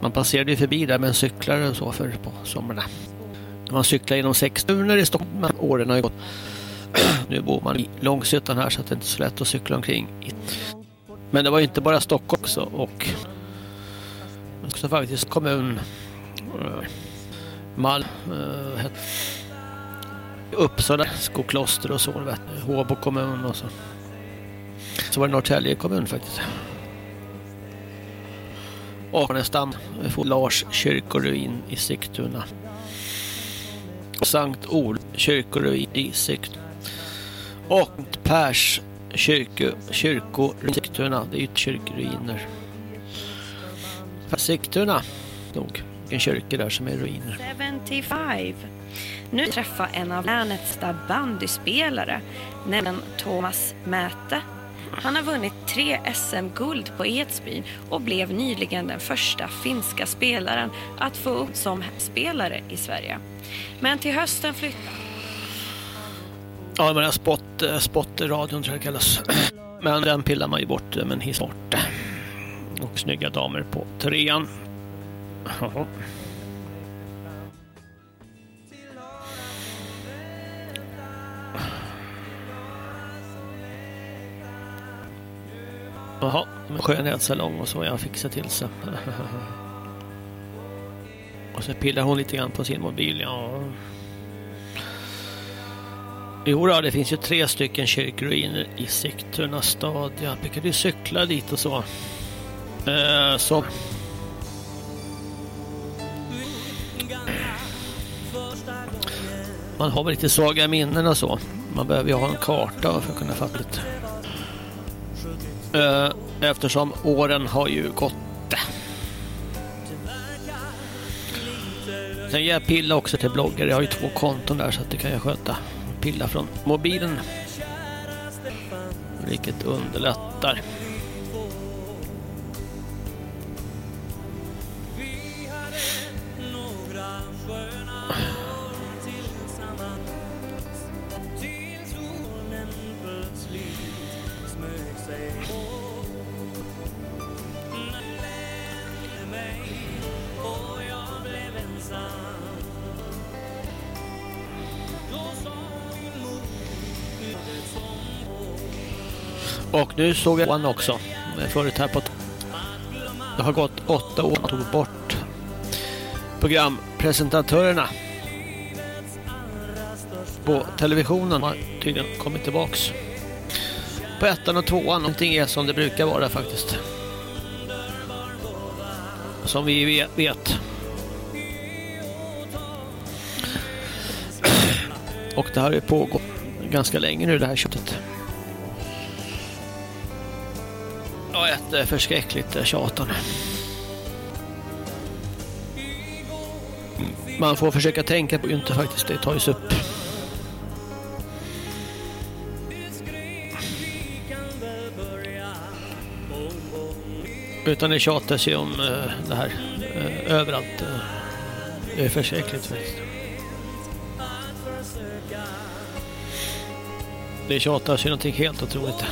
Man passerade ju förbi där med en cyklare och så för på somrarna. Man cyklar genom sex kommuner i Stockholm, men åren har ju gått. *clears throat* nu bor man i Långshyttan här så att det inte så lätt att cykla omkring. Men det var ju inte bara Stockholm också och också faktiskt kommun eh, uh, Mal uh, eh, Uppsala, Skokloster och så, vet Håbo kommun och så. Så var det Norrtälje kommun faktiskt. Och nästan Lars kyrkoruin i Sigtuna. Sankt Ol kyrkoruin i Sigtuna. Och Pers kyrko, kyrkoruin i Sigtuna. Det är ju kyrkoruiner. Sigtuna nog. En kyrka där som är ruiner. 75. Nu träffa en av länets bandyspelare, nämligen Thomas Mäte. Han har vunnit tre SM-guld på Edsbyn och blev nyligen den första finska spelaren att få upp som spelare i Sverige. Men till hösten flyttar Ja, men spot, eh, spot-radion tror jag det kallas. Men den pillar man ju bort med en hiss bort. Och snygga damer på trean. Jaha. Jaha, skönhetssalong och så jag fixar till sig. *laughs* och så pillar hon lite grann på sin mobil, ja. Jo då, det finns ju tre stycken kyrkruiner i Sigtuna stad. Jag brukade ju cykla dit och så. Eh, så. Man har väl lite svaga minnen och så. Man behöver ju ha en karta för att kunna fatta lite. Eh, eftersom åren har ju gått. Sen ger jag pilla också till bloggar. Jag har ju två konton där så att det kan jag sköta. Pilla från mobilen. Vilket underlättar. Nu såg jag en också. Förut här på... Det har gått åtta år. Man tog bort programpresentatörerna på televisionen har tydligen kommit tillbaks. På ettan och tvåan, någonting är som det brukar vara faktiskt. Som vi vet. Och det här är pågått ganska länge nu det här köttet. Ett eh, förskräckligt eh, tjatande. Mm. Man får försöka tänka på inte faktiskt det tas upp. Utan det tjatas ju om eh, det här överallt. Det är försäkligt faktiskt. Det tjatas ju någonting helt otroligt.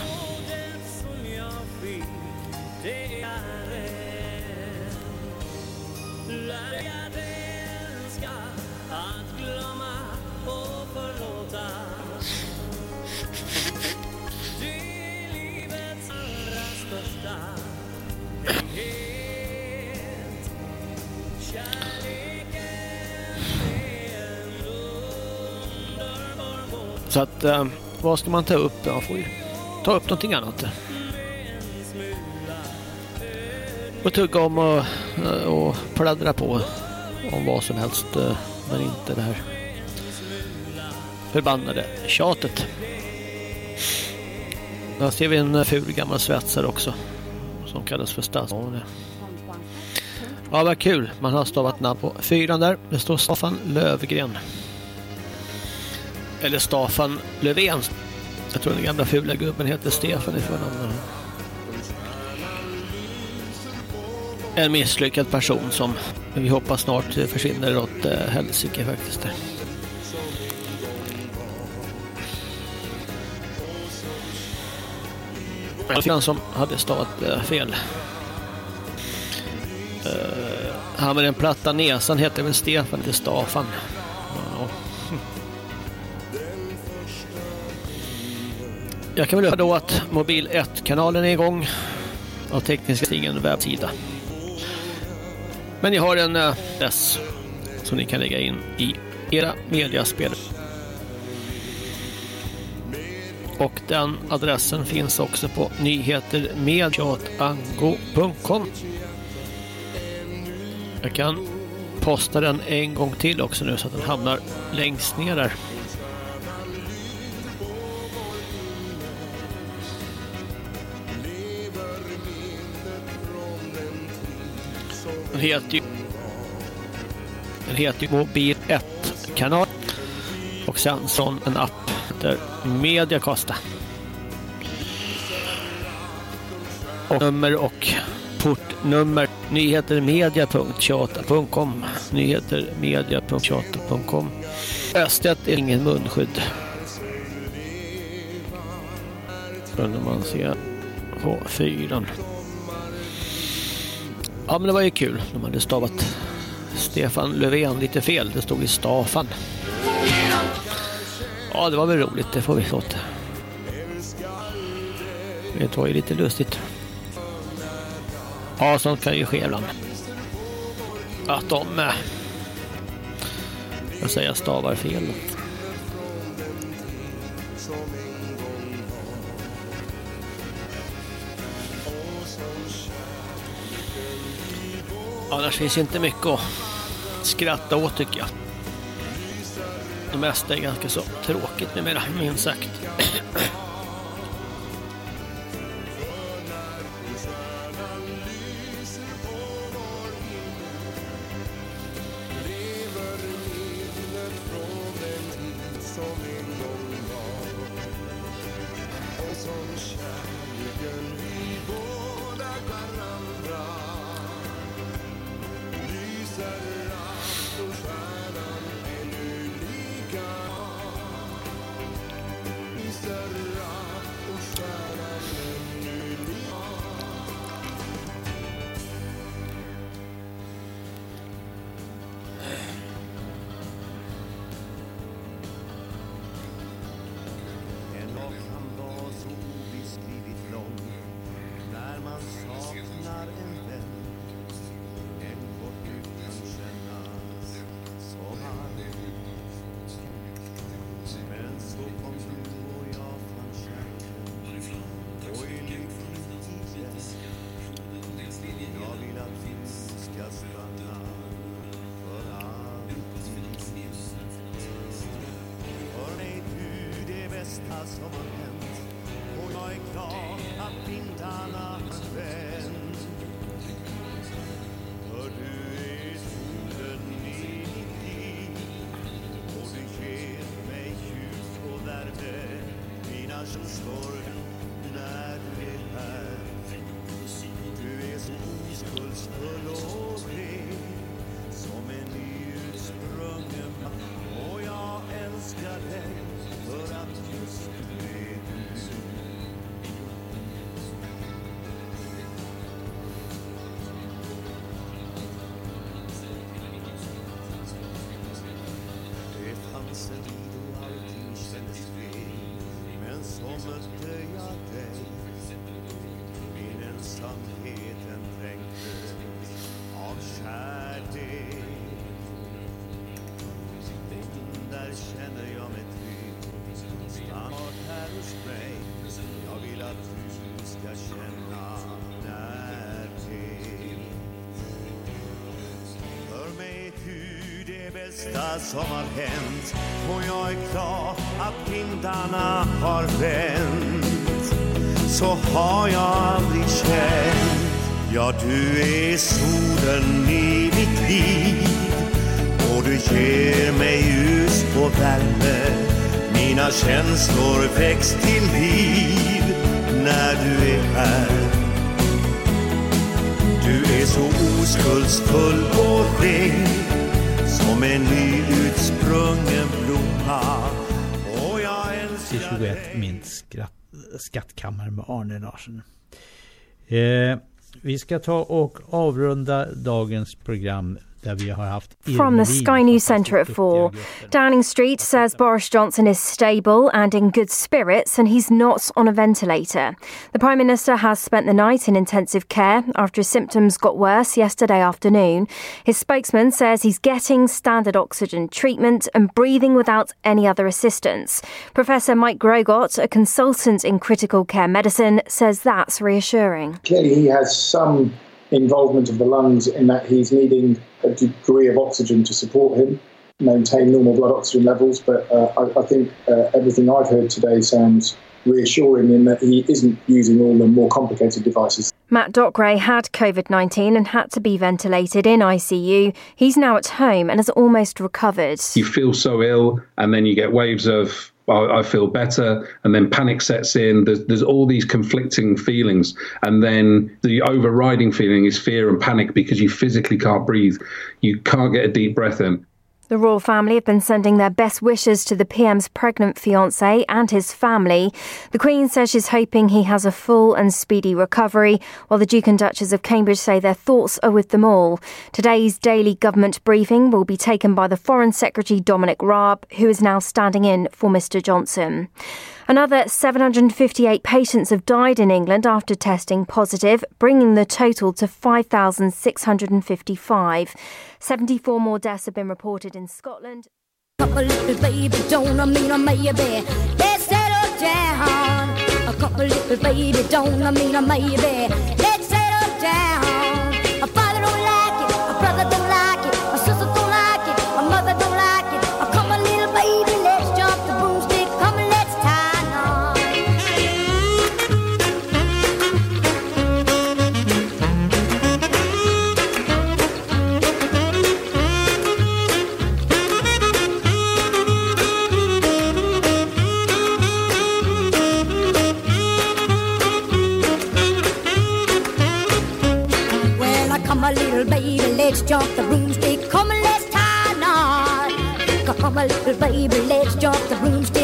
Att, eh, vad ska man ta upp? Man får ju ta upp någonting annat. Och tugga om och, eh, och pladdra på om vad som helst. Eh, men inte det här förbannade tjatet. Där ser vi en ful gammal svetsare också. Som kallas för stadsmål. Ja, vad kul. Man har stavat namn på fyran där. Det står Staffan Lövgren. Eller Staffan Löfven. Jag tror den gamla fula gubben heter Stefan i förnamn. En misslyckad person som vi hoppas snart försvinner åt eh, helsike faktiskt. Han som hade stavat eh, fel. Eh, han med den platta näsan heter väl Stefan, inte Stafan. Jag kan väl höra då att Mobil 1-kanalen är igång och tekniska ingen webbsida. Men ni har en eh, adress som ni kan lägga in i era mediaspel. Och den adressen finns också på nyhetermediatango.com. Jag kan posta den en gång till också nu så att den hamnar längst ner där. Heter ju den heter ju Mobil 1-kanal och sen sån en app där Media kostar. Och nummer och portnummer nyhetermedia.tjata.com nyhetermedia.tjata.com Östedt är ingen munskydd. Kunde man se på fyran. Ja men det var ju kul. De hade stavat Stefan Löfven lite fel. Det stod i Stafan. Ja det var väl roligt. Det får vi åt. Det var ju lite lustigt. Ja, sånt kan ju ske ibland. Att de... Eh, jag säger stavar fel. Annars finns inte mycket att skratta åt tycker jag. Det mesta är ganska så tråkigt numera, minst sagt. Som har hänt. Och jag är glad att vindarna har vänt. Så har jag aldrig känt. Ja, du är solen i mitt liv. Och du ger mig ljus och värme. Mina känslor väcks till liv när du är här. Du är så oskuldsfull och ren som en nyutsprungen blomma och jag älskar 21 min skratt, skattkammare med Arne Larsen. Eh, vi ska ta och avrunda dagens program där vi har haft From the Sky News Centre at 4. Downing Street says Boris Johnson is stable and in good spirits and he's not on a ventilator. The Prime Minister has spent the night in intensive care after his symptoms got worse yesterday afternoon. His spokesman says he's getting standard oxygen treatment and breathing without any other assistance. Professor Mike Grogot, a consultant in critical care medicine, says that's reassuring. Clearly, he has some involvement of the lungs in that he's needing a degree of oxygen to support him, maintain normal blood oxygen levels. But uh, I, I think uh, everything I've heard today sounds reassuring in that he isn't using all the more complicated devices. Matt Dockeray had COVID 19 and had to be ventilated in ICU. He's now at home and has almost recovered. you feel so ill and then you get waves of I, I feel better. And then panic sets in. There's, there's all these conflicting feelings. And then the overriding feeling is fear and panic because you physically can't breathe. You can't get a deep breath in The royal family have been sending their best wishes to the PM's pregnant fiancé and his family. The Queen says she's hoping he has a full and speedy recovery, while the Duke and Duchess of Cambridge say their thoughts are with them all. Today's daily government briefing will be taken by the Foreign Secretary Dominic Raab, who is now standing in for Mr Johnson. Another 758 patients have died in England after testing positive, bringing the total to 5,655. 74 more deaths have been reported in Scotland. couple little baby, let's jump the broomstick. Come and let's tie a knot. Come a little baby, let's jump the broomstick.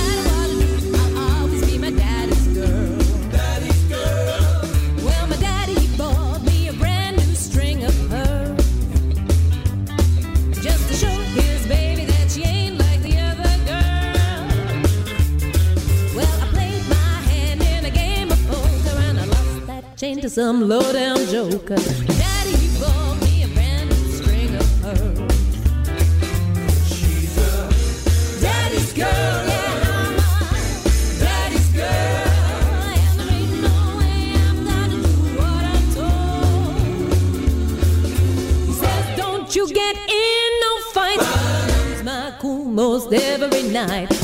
some low-down joker. Daddy bought me a brand new string of pearls. She's a daddy's girl. You get in no. Lose my cool most every night.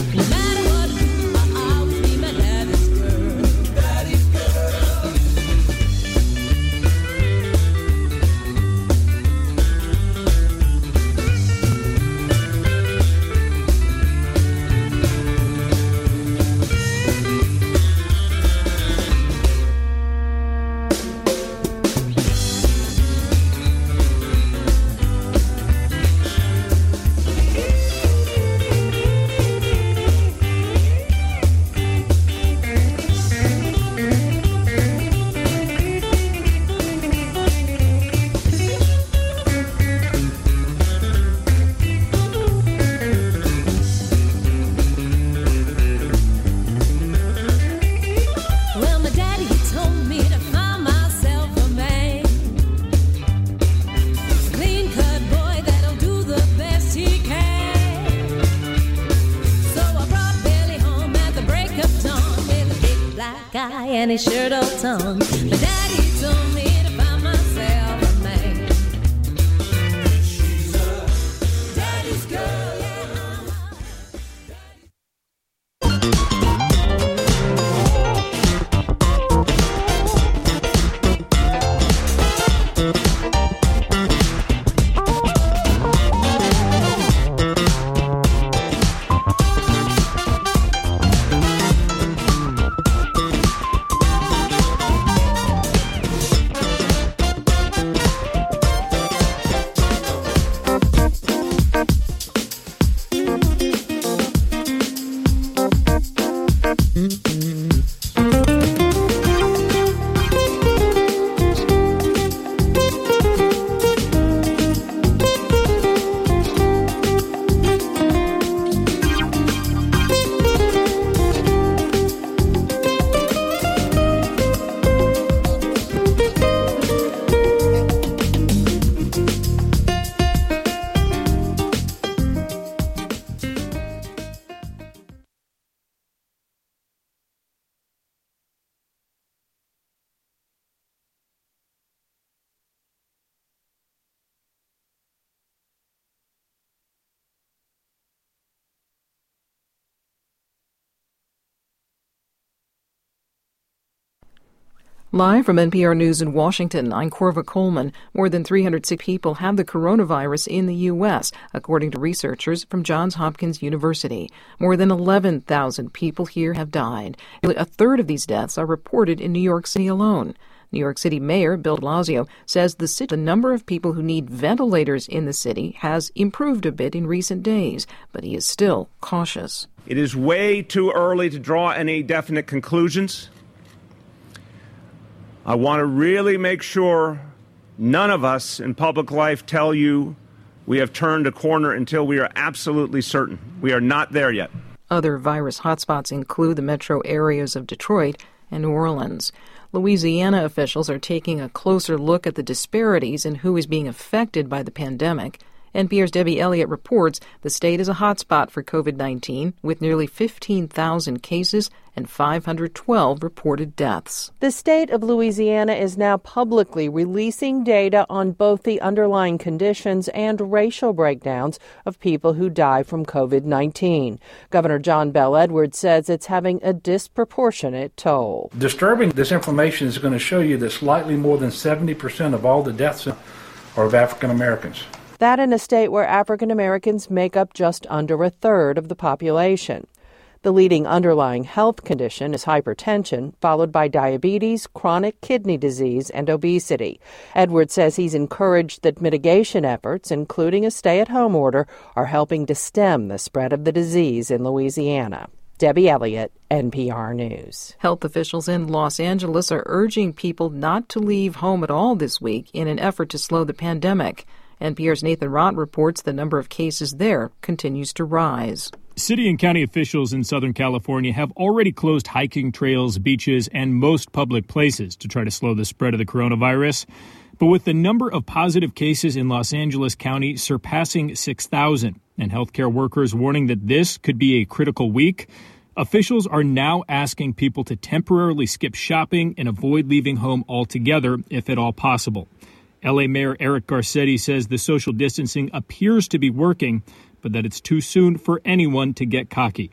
And his shirt all torn. My daddy Live from NPR News in Washington, I'm Corva Coleman. More than 306 people have the coronavirus in the U.S., according to researchers from Johns Hopkins University. More than 11,000 people here have died. Nearly a third of these deaths are reported in New York City alone. New York City Mayor Bill Blasio says the, city, the number of people who need ventilators in the city has improved a bit in recent days, but he is still cautious. It is way too early to draw any definite conclusions. I want to really make sure none of us in public life tell you we have turned a corner until we are absolutely certain. We are not there yet. Other virus hotspots include the metro areas of Detroit and New Orleans. Louisiana officials are taking a closer look at the disparities in who is being affected by the pandemic. NPR's Debbie Elliott reports the state is a hotspot for COVID 19 with nearly 15,000 cases and 512 reported deaths. The state of Louisiana is now publicly releasing data on both the underlying conditions and racial breakdowns of people who die from COVID 19. Governor John Bell Edwards says it's having a disproportionate toll. Disturbing this information is going to show you that slightly more than 70% of all the deaths are of African Americans. That in a state where African Americans make up just under a third of the population. The leading underlying health condition is hypertension, followed by diabetes, chronic kidney disease, and obesity. Edwards says he's encouraged that mitigation efforts, including a stay at home order, are helping to stem the spread of the disease in Louisiana. Debbie Elliott, NPR News. Health officials in Los Angeles are urging people not to leave home at all this week in an effort to slow the pandemic. NPR's Nathan Rott reports the number of cases there continues to rise. City and county officials in Southern California have already closed hiking trails, beaches, and most public places to try to slow the spread of the coronavirus. But with the number of positive cases in Los Angeles County surpassing 6,000 and healthcare workers warning that this could be a critical week, officials are now asking people to temporarily skip shopping and avoid leaving home altogether if at all possible. LA Mayor Eric Garcetti says the social distancing appears to be working, but that it's too soon for anyone to get cocky.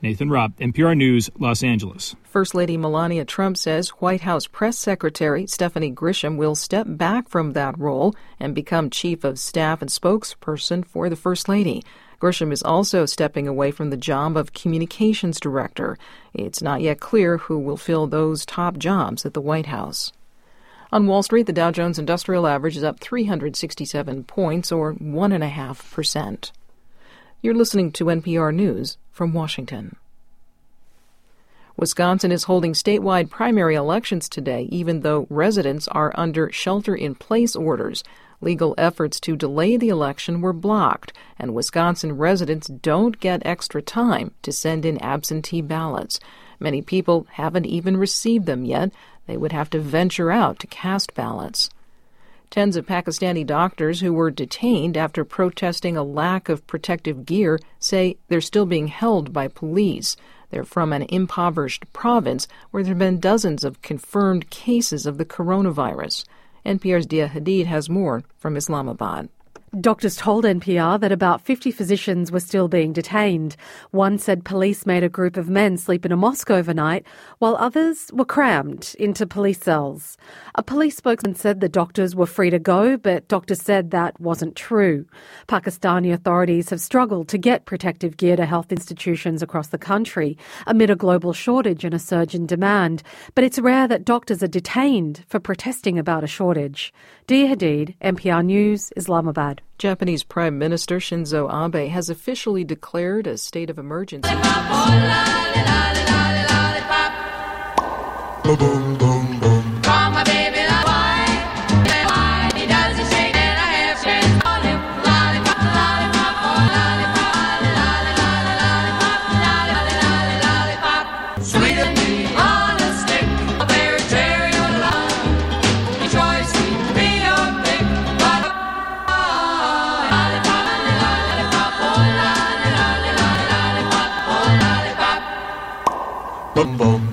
Nathan Robb, NPR News, Los Angeles. First Lady Melania Trump says White House Press Secretary Stephanie Grisham will step back from that role and become Chief of Staff and spokesperson for the First Lady. Grisham is also stepping away from the job of Communications Director. It's not yet clear who will fill those top jobs at the White House. On Wall Street, the Dow Jones Industrial Average is up 367 points, or 1.5%. You're listening to NPR News from Washington. Wisconsin is holding statewide primary elections today, even though residents are under shelter in place orders. Legal efforts to delay the election were blocked, and Wisconsin residents don't get extra time to send in absentee ballots. Many people haven't even received them yet. They would have to venture out to cast ballots. Tens of Pakistani doctors who were detained after protesting a lack of protective gear say they're still being held by police. They're from an impoverished province where there have been dozens of confirmed cases of the coronavirus. NPR's Dia Hadid has more from Islamabad. Doctors told NPR that about 50 physicians were still being detained. One said police made a group of men sleep in a mosque overnight, while others were crammed into police cells. A police spokesman said the doctors were free to go, but doctors said that wasn't true. Pakistani authorities have struggled to get protective gear to health institutions across the country amid a global shortage and a surge in demand. But it's rare that doctors are detained for protesting about a shortage. Dia Hadid, NPR News, Islamabad. Japanese Prime Minister Shinzo Abe has officially declared a state of emergency. Rumble.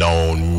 known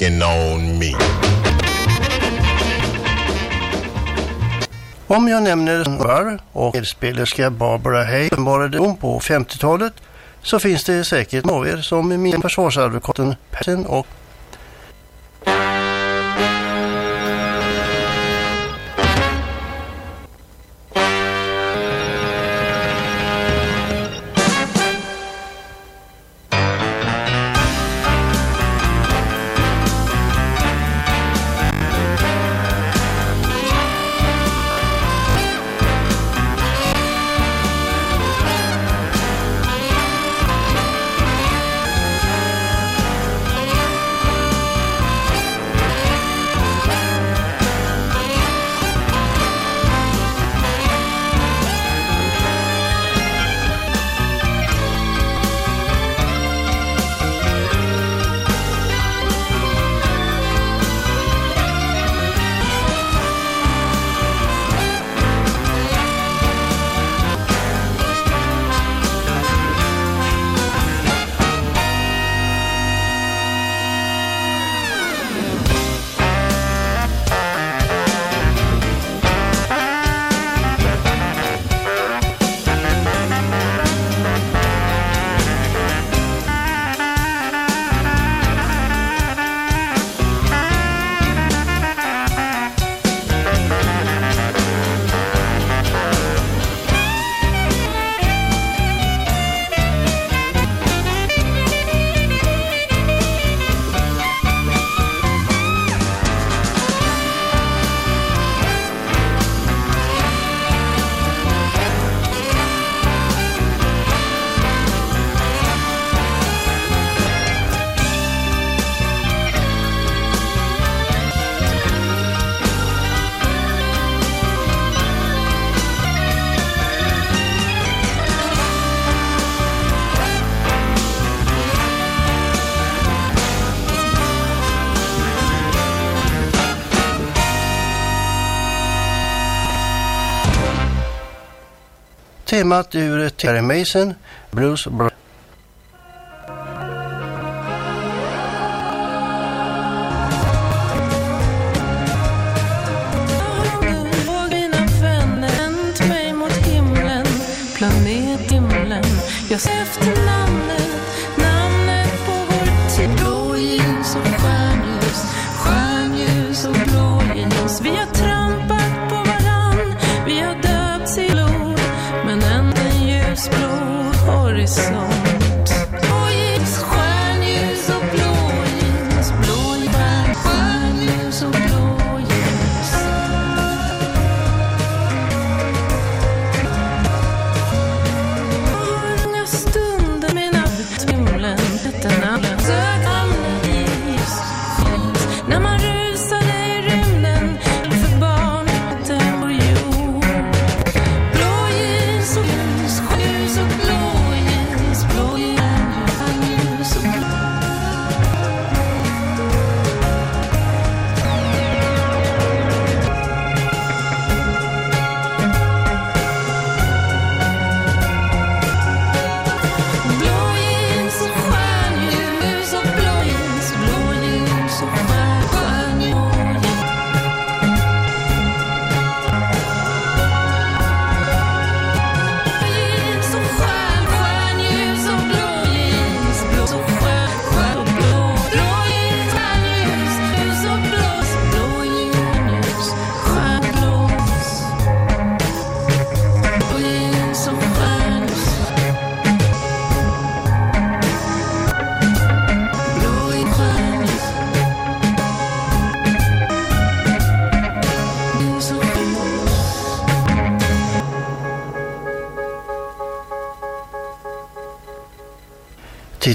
working on me. Om jag nämner Barr och elspelerskan Barbara Hay varade hon på 50-talet så finns det säkert några som min försvarsadvokaten Patton och temat ur Terry Mason, Bruce Brothers.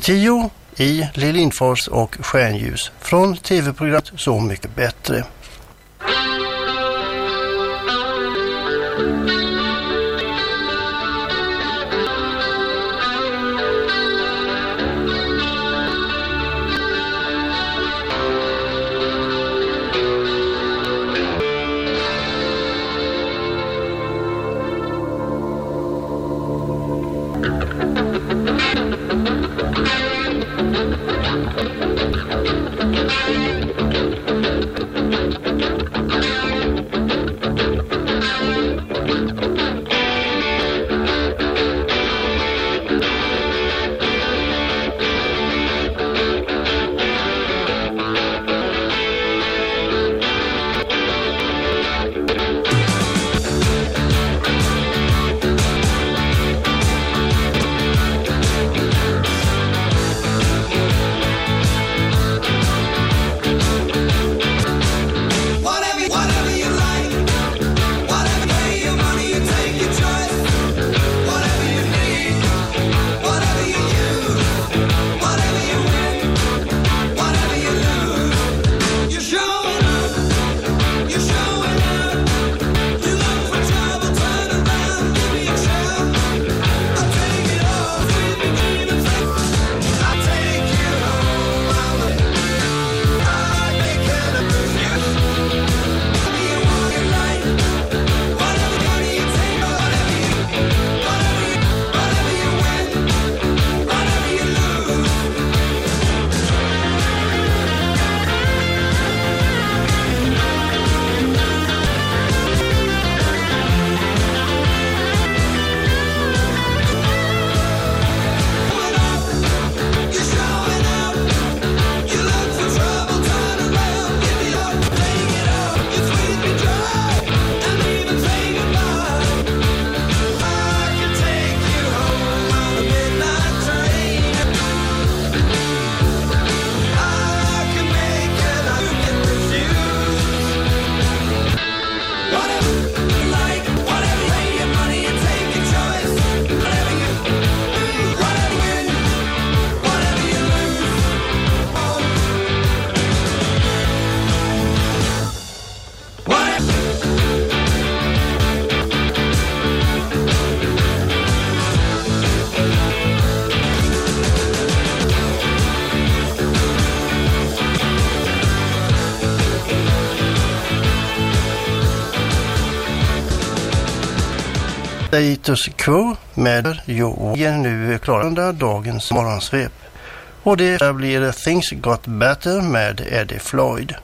10 i Lill Lindfors och Stjärnljus från tv-programmet Så mycket bättre. Status Quo med Joe är nu klara under dagens morgonsvep. Och det blir Things Got Better med Eddie Floyd.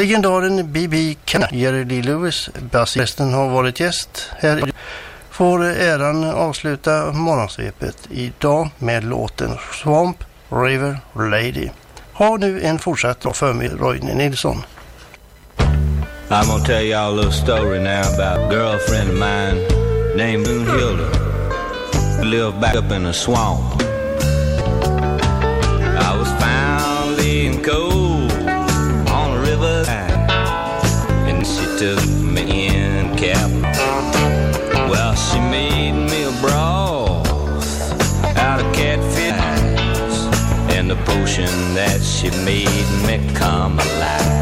Legendaren B.B. Jerry D. Lewis, basisten, har varit gäst här. Får äran avsluta morgonsvepet idag med låten Swamp River Lady. Ha nu en fortsatt bra förmiddag, Roine Nilsson. I'm gonna tell y'all a little story now about a girlfriend of mine named Boone Hilda. Live back up in a swamp. Potion that she made me come alive.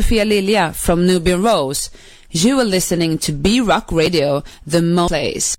Sofia Lilja from Nubian Rose. You are listening to B Rock Radio, the most place.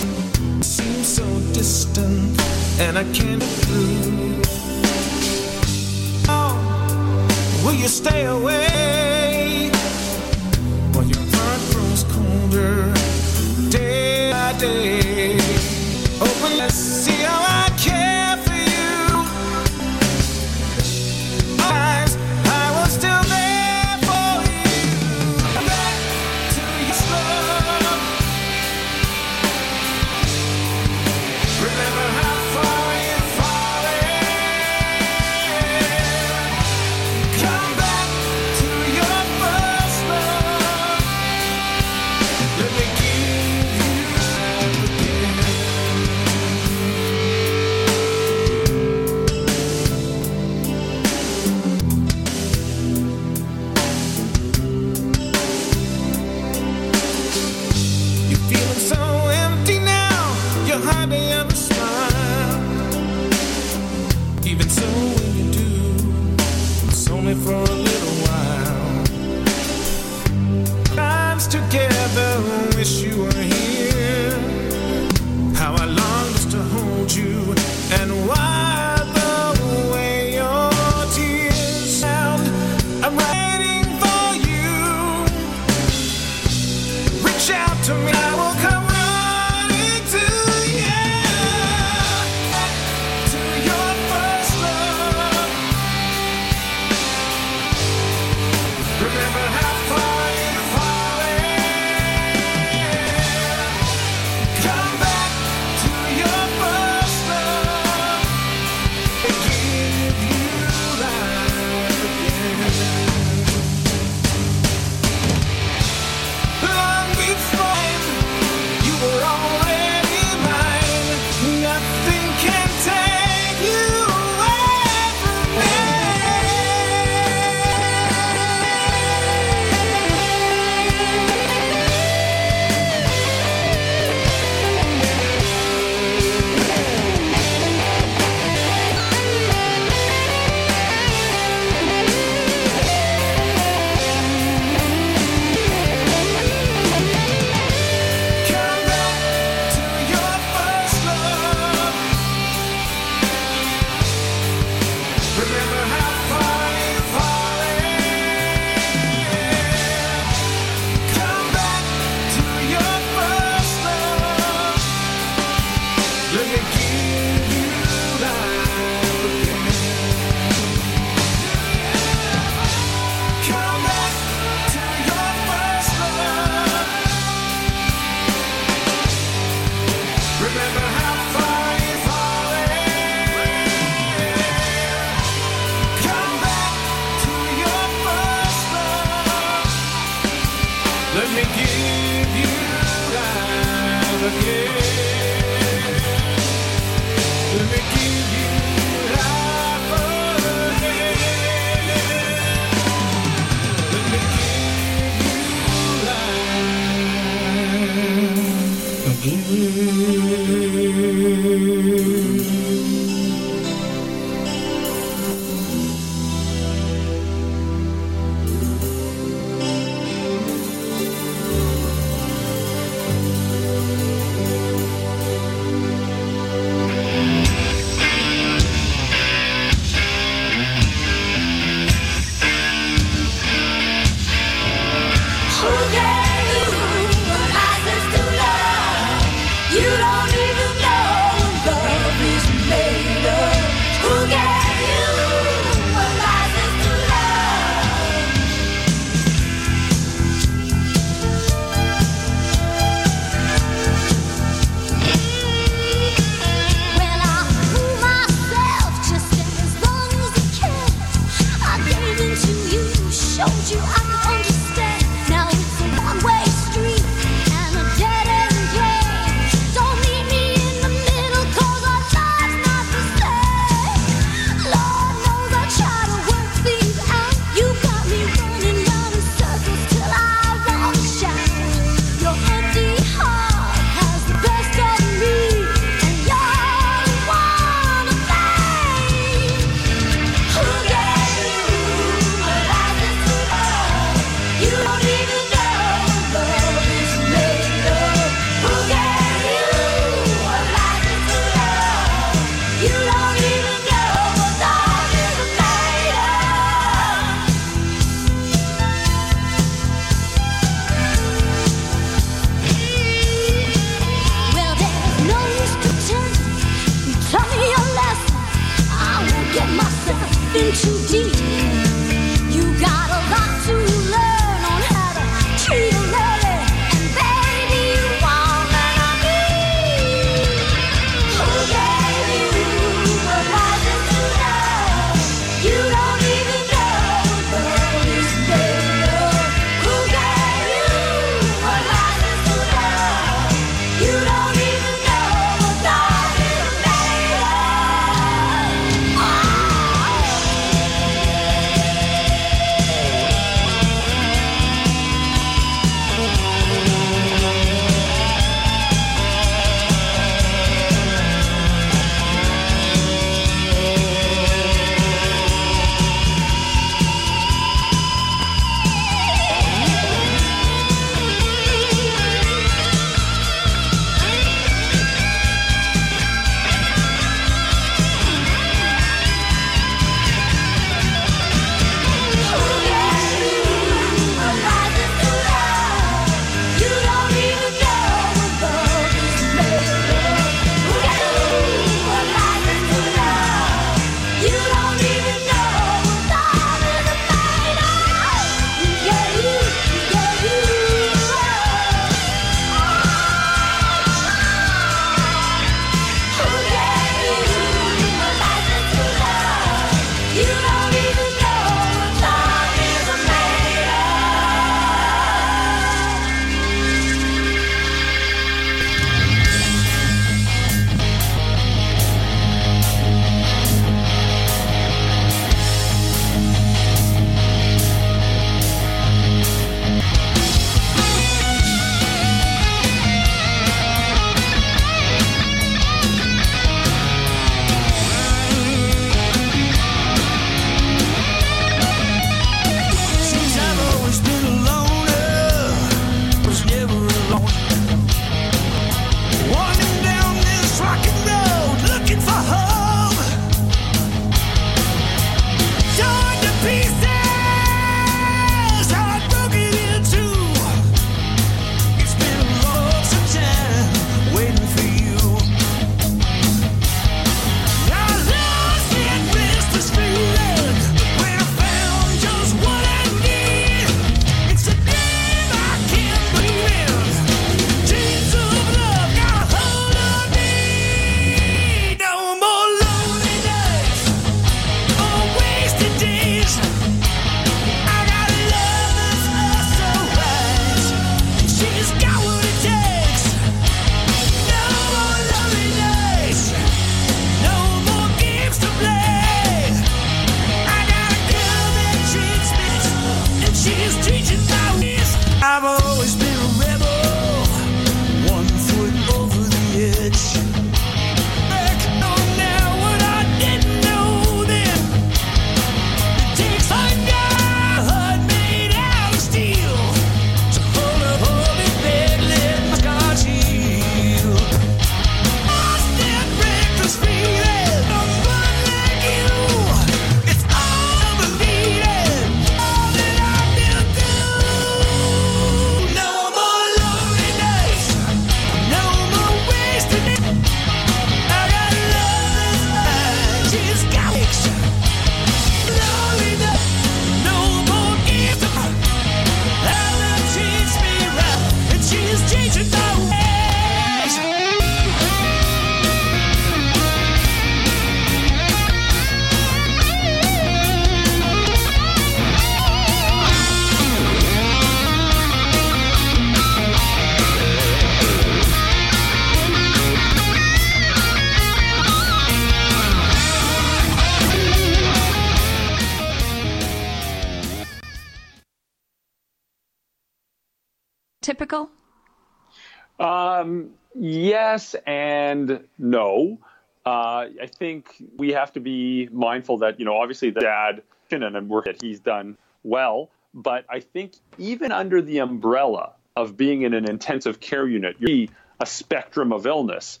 I think we have to be mindful that, you know, obviously the dad and work that he's done well, but I think even under the umbrella of being in an intensive care unit, you. a spectrum of illness.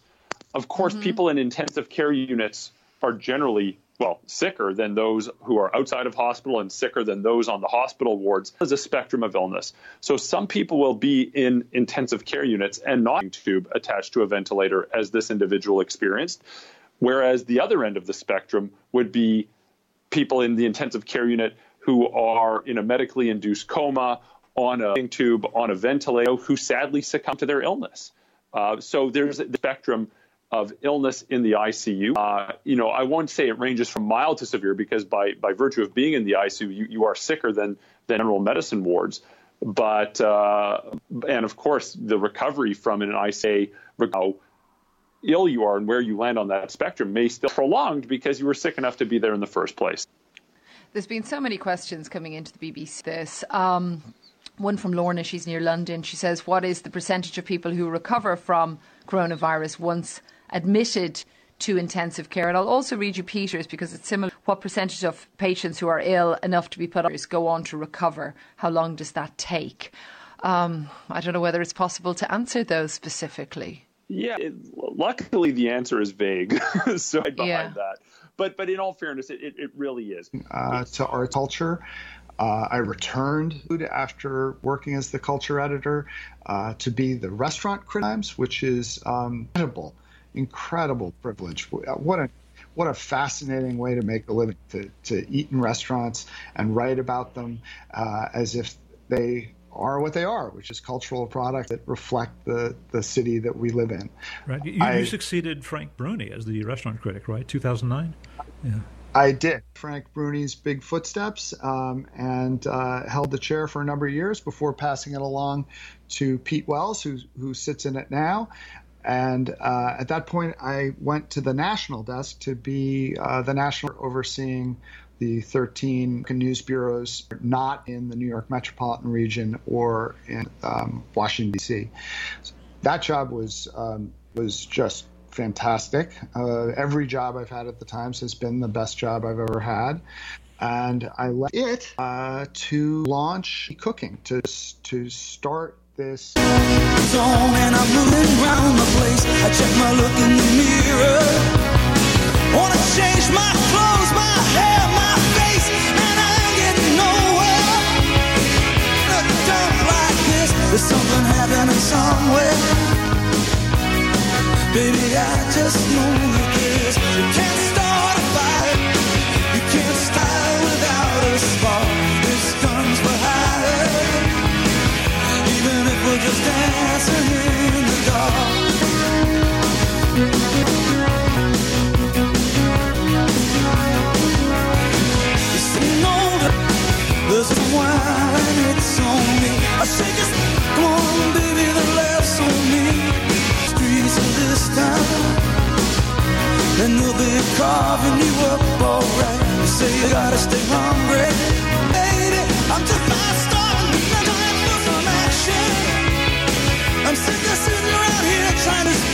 Of course, mm-hmm. people in intensive care units are generally well, sicker than those who are outside of hospital and sicker than those on the hospital wards is a spectrum of illness. So some people will be in intensive care units and not tube attached to a ventilator as this individual experienced. Whereas the other end of the spectrum would be people in the intensive care unit who are in a medically induced coma, on a tube, on a ventilator, who sadly succumb to their illness. Uh, so there's the spectrum of illness in the ICU. Uh, you know, I won't say it ranges from mild to severe because by, by virtue of being in the ICU, you, you are sicker than, than general medicine wards. But, uh, and of course, the recovery from an ICU ill you are and where you land on that spectrum may still prolonged because you were sick enough to be there in the first place. There's been so many questions coming into the BBC. This um, one from Lorna. She's near London. She says, "What is the percentage of people who recover from coronavirus once admitted to intensive care?" And I'll also read you Peter's because it's similar. What percentage of patients who are ill enough to be put on go on to recover? How long does that take? Um, I don't know whether it's possible to answer those specifically. Yeah, it, luckily the answer is vague, *laughs* so I behind Yeah. that. But but in all fairness, it, it, it really is. uh, to art culture. Uh, I returned after working as the culture editor uh, to be the restaurant critic, Times, which is um, incredible, incredible privilege. What a what a fascinating way to make a living to, to eat in restaurants and write about them uh, as if they are what they are, which is cultural products that reflect the, the city that we live in. Right. You, I- you succeeded Frank Bruni as the restaurant critic, right? 2009? Yeah. I did. Frank Bruni's Big Footsteps um, and uh, held the chair for a number of years before passing it along to Pete Wells, who, who sits in it now. And uh, at that point, I went to the national desk to be uh, the national overseeing the 13 news bureaus not in the New York metropolitan region or in um, Washington, D.C. That job was um, was just fantastic. Uh, every job I've had at the Times has been the best job I've ever had. And I left it uh, to launch cooking, to, to start this. I'm moving around the place. I check my look in the mirror. Wanna change my clothes, my hair, my there's something happening somewhere. Baby, I just know that this. You can't start a fire. You can't style without a spark. This guns for hire. Even if we're just dancing in the dark. There's a wine baby. Streets this town, and they'll be carving you up alright. Say you gotta stay hungry, baby. I'm just for some action. I'm sick of sitting around here trying to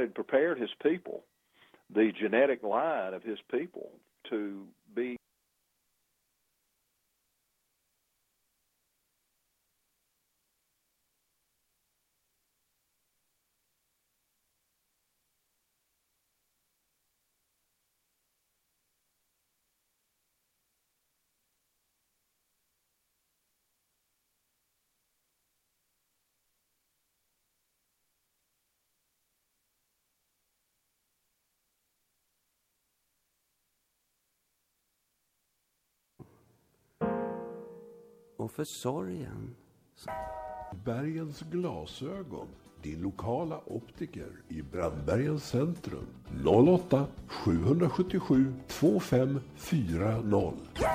God had prepared his people, the genetic line of his people, to be och för sorgen. Bergens glasögon, din lokala optiker i Brandbergens centrum. 08 777 2540.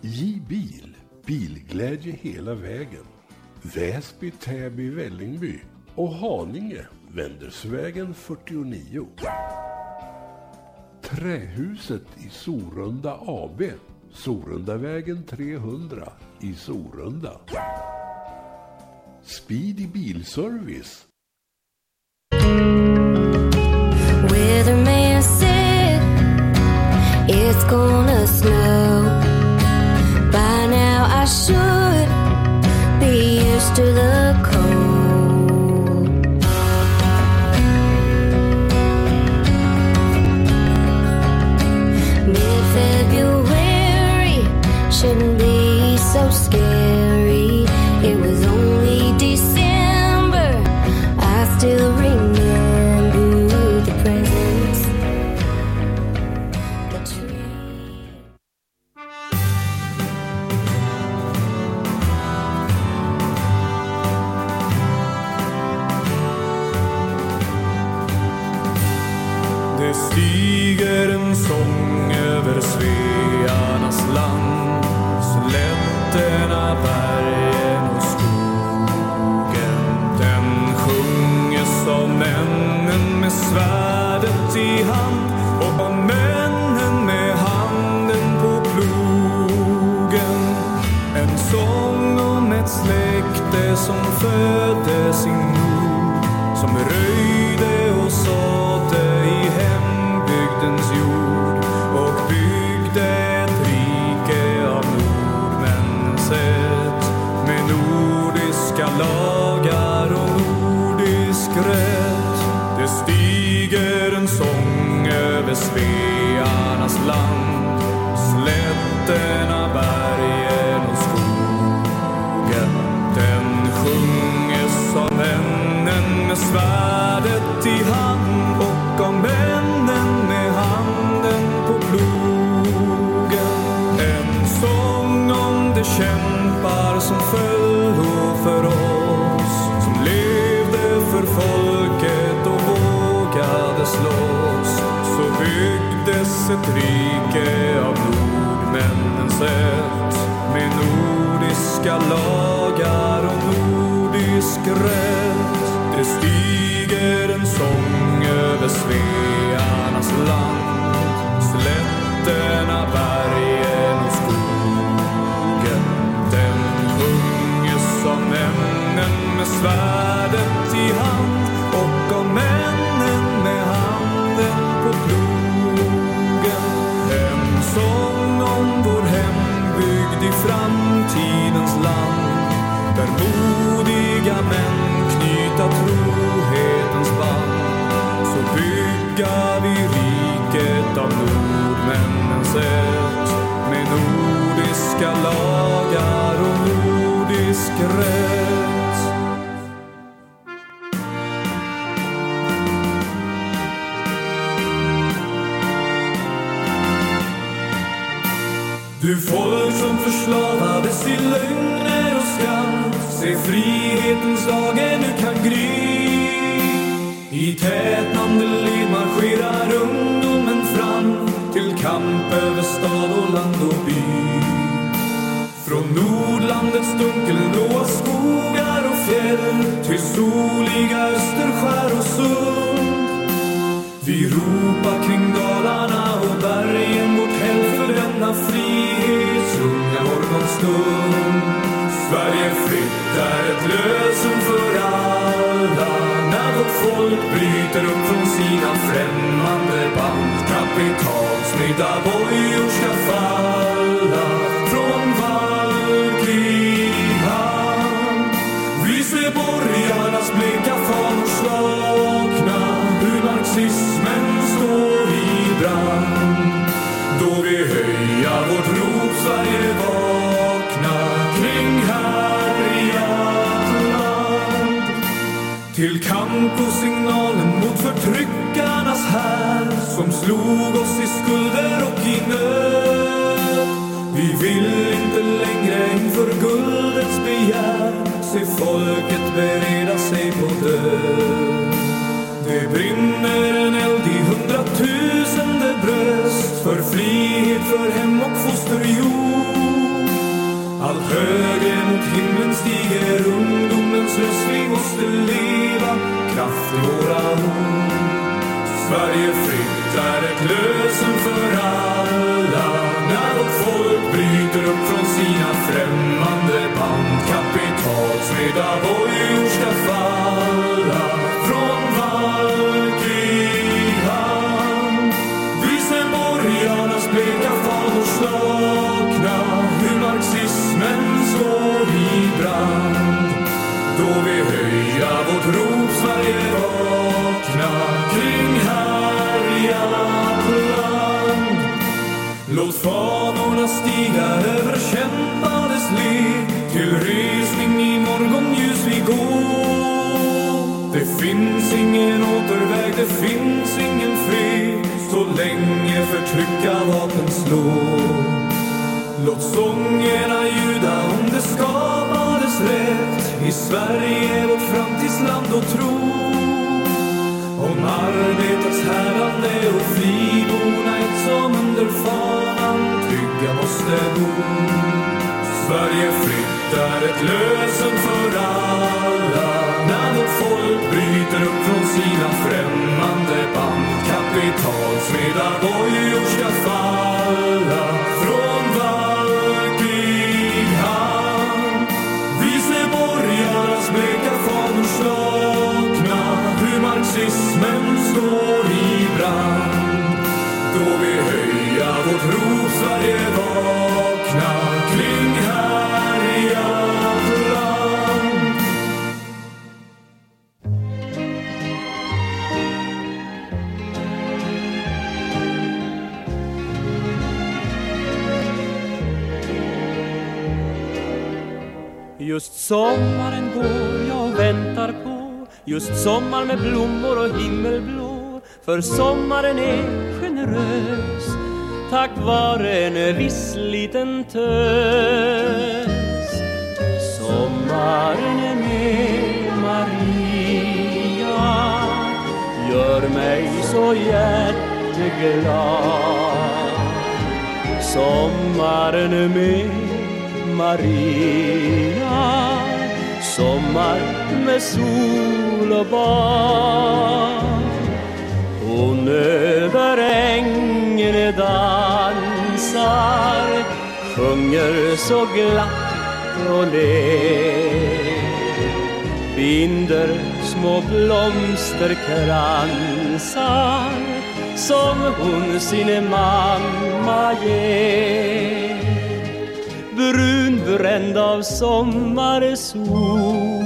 J-bil, bilglädje hela vägen. Väsby, Täby, Vällingby och Haninge, Vändersvägen 49. Trähuset i Sorunda AB Sorundavägen 300 i Sorunda. Speedy Bilservice. Weatherman said it's gonna snow ett rike av nordmännens sätt med nordiska lagar och nordisk rätt. Det stiger en sång över Sverige svenska lagar och nordisk rätt. Du folk som förslavades i lögner och skam Se frihetens dag du kan gry I tätnande led marscherar ungdomen fram Till kamp över stad och dunkelblåa skogar och fjäll Till soliga Österskär och Sund vi ropar kring dalarna och bergen vårt hem för denna frihetsunga morgonstund. Sverige fritt är ett lösen för alla när vårt folk bryter upp från sina främmande band. Kapitalsmedda bojor ska falla kamp och signalen mot förtryckarnas här som slog oss i skulder och i nöd. Vi vill inte längre inför guldets begär se folket bereda sig på död. Det brinner en eld i hundratusende bröst för frihet, för hem och fosterjord. Allt högre mot himlen stiger ungdomens röst. Vi måste leva, kraft i våra ord. Sverige fritt är ett lösen för alla när vårt folk bryter upp från sina främmande band. Kapitalsmedda bojor ska falla marxismen står i brand. Då vi höja vårt rop Sverige vakna kring härjat land. Låt fanorna stiga över kämpades led till resning i morgonljus vi går. Det finns ingen återväg, det finns ingen fred så länge förtryckarvapen slår. Låt sångerna ljuda om det skapades rätt i Sverige, vårt framtidsland och tro. Om arbetets härdande och friborna ett som under fanan trygga måste bo. Sverige fritt är ett lösen för alla när vårt folk bryter upp från sina främmande band. Kapitalsmedar, bojor ska falla från valkrig marxismen står i brand. Då vi höja vårt rop Sverige vakna kring härjat land. Just sommaren går. Just sommar med blommor och himmelblå För sommaren är generös Tack vare en viss liten tös. Sommaren är med Maria Gör mig så hjärteglad. Sommaren med Maria Sommar med sol och bad Hon över ängen dansar Sjunger så glatt och ler. Binder små blomsterkransar Som hon sin mamma ger. Brunbränd av sommarsol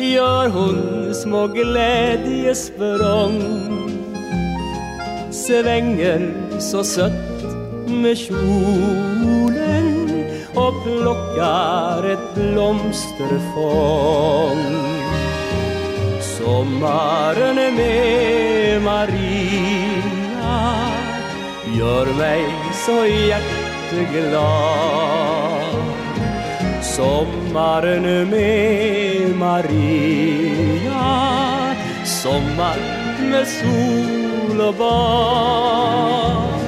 gör hon små glädjesprång svänger så sött med kjolen och plockar ett blomsterfång. Sommaren med Maria gör mig så hjärteglad. Sommaren med Maria. Sommar med sol och bad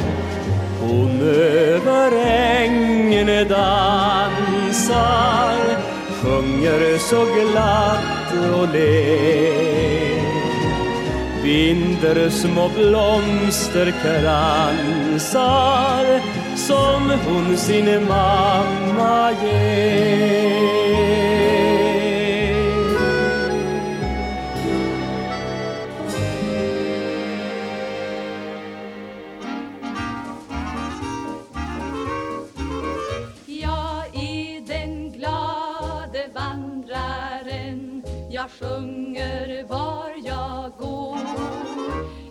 Hon över ängen dansar Sjunger så glatt och ler. Binder små blomsterkransar som hon sin mamma ger. Jag är den glade vandraren Jag sjunger var jag går.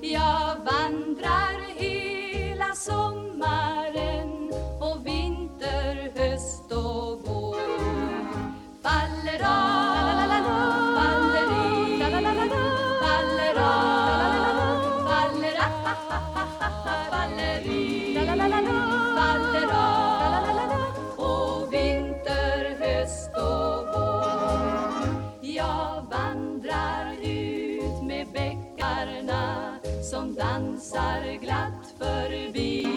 Jag vandrar hela sommaren Som dansar glatt förbi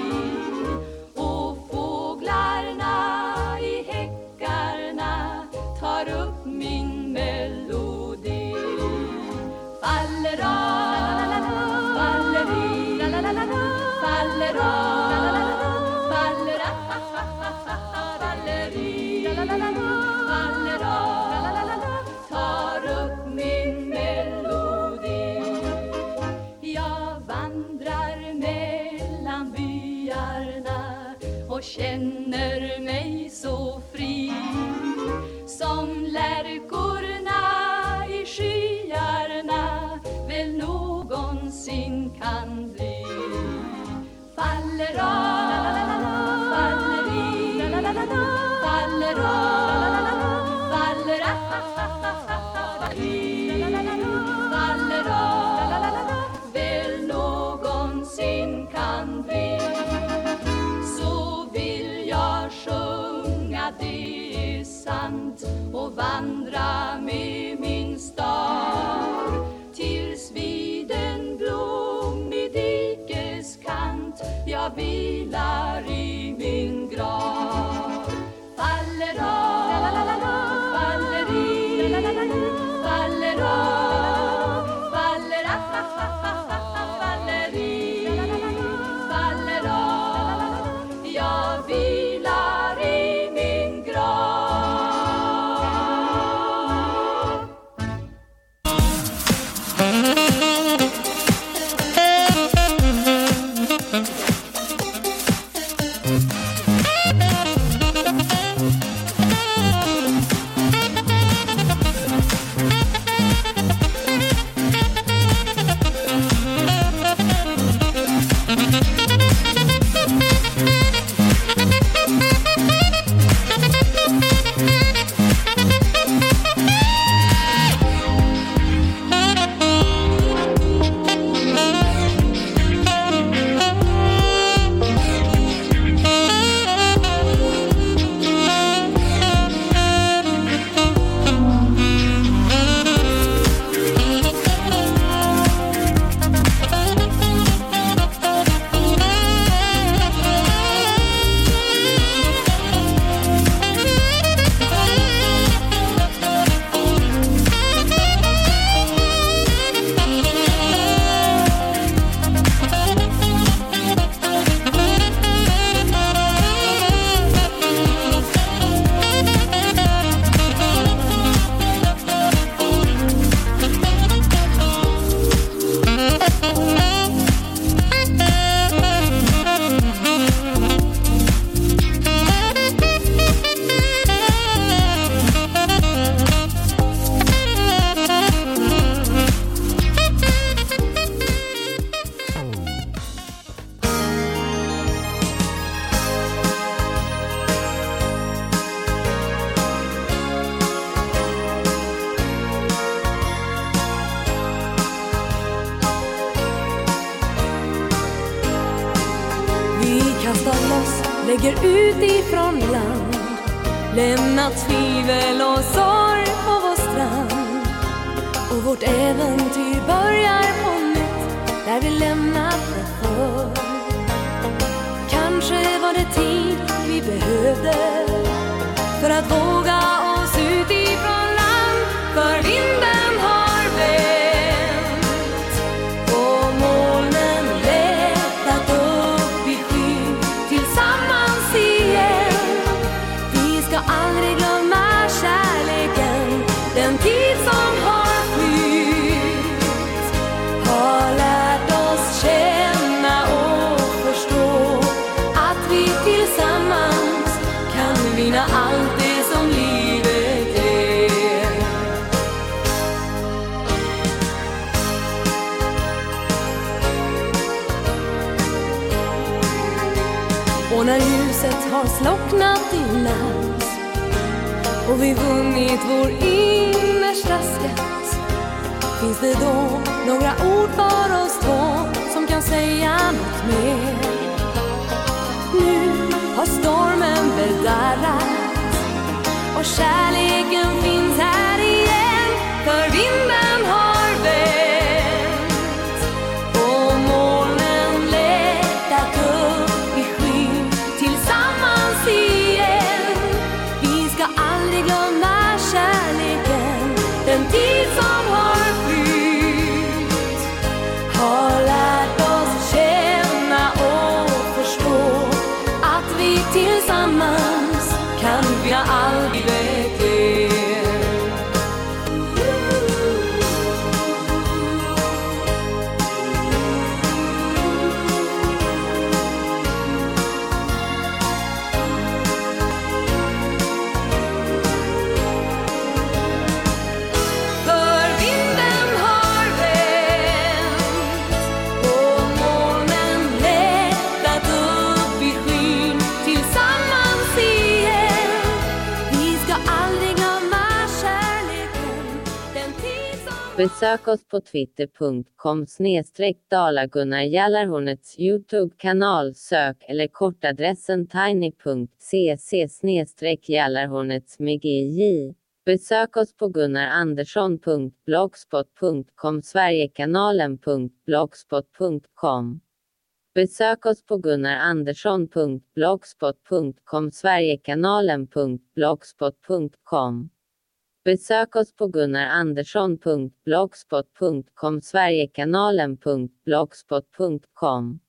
vilar i Sök oss på twitter.com snedstreck dalagunnarjallarhornets Youtube-kanal. Sök eller kortadressen tiny.cc snedstreck jallarhornets. Besök oss på gunnarandersson.blogspot.com sverigekanalen.blogspot.com Besök oss på gunnarandersson.blogspot.com sverigekanalen.blogspot.com Besök oss på gunnarandersson.blogspot.com Sverigekanalen.blogspot.com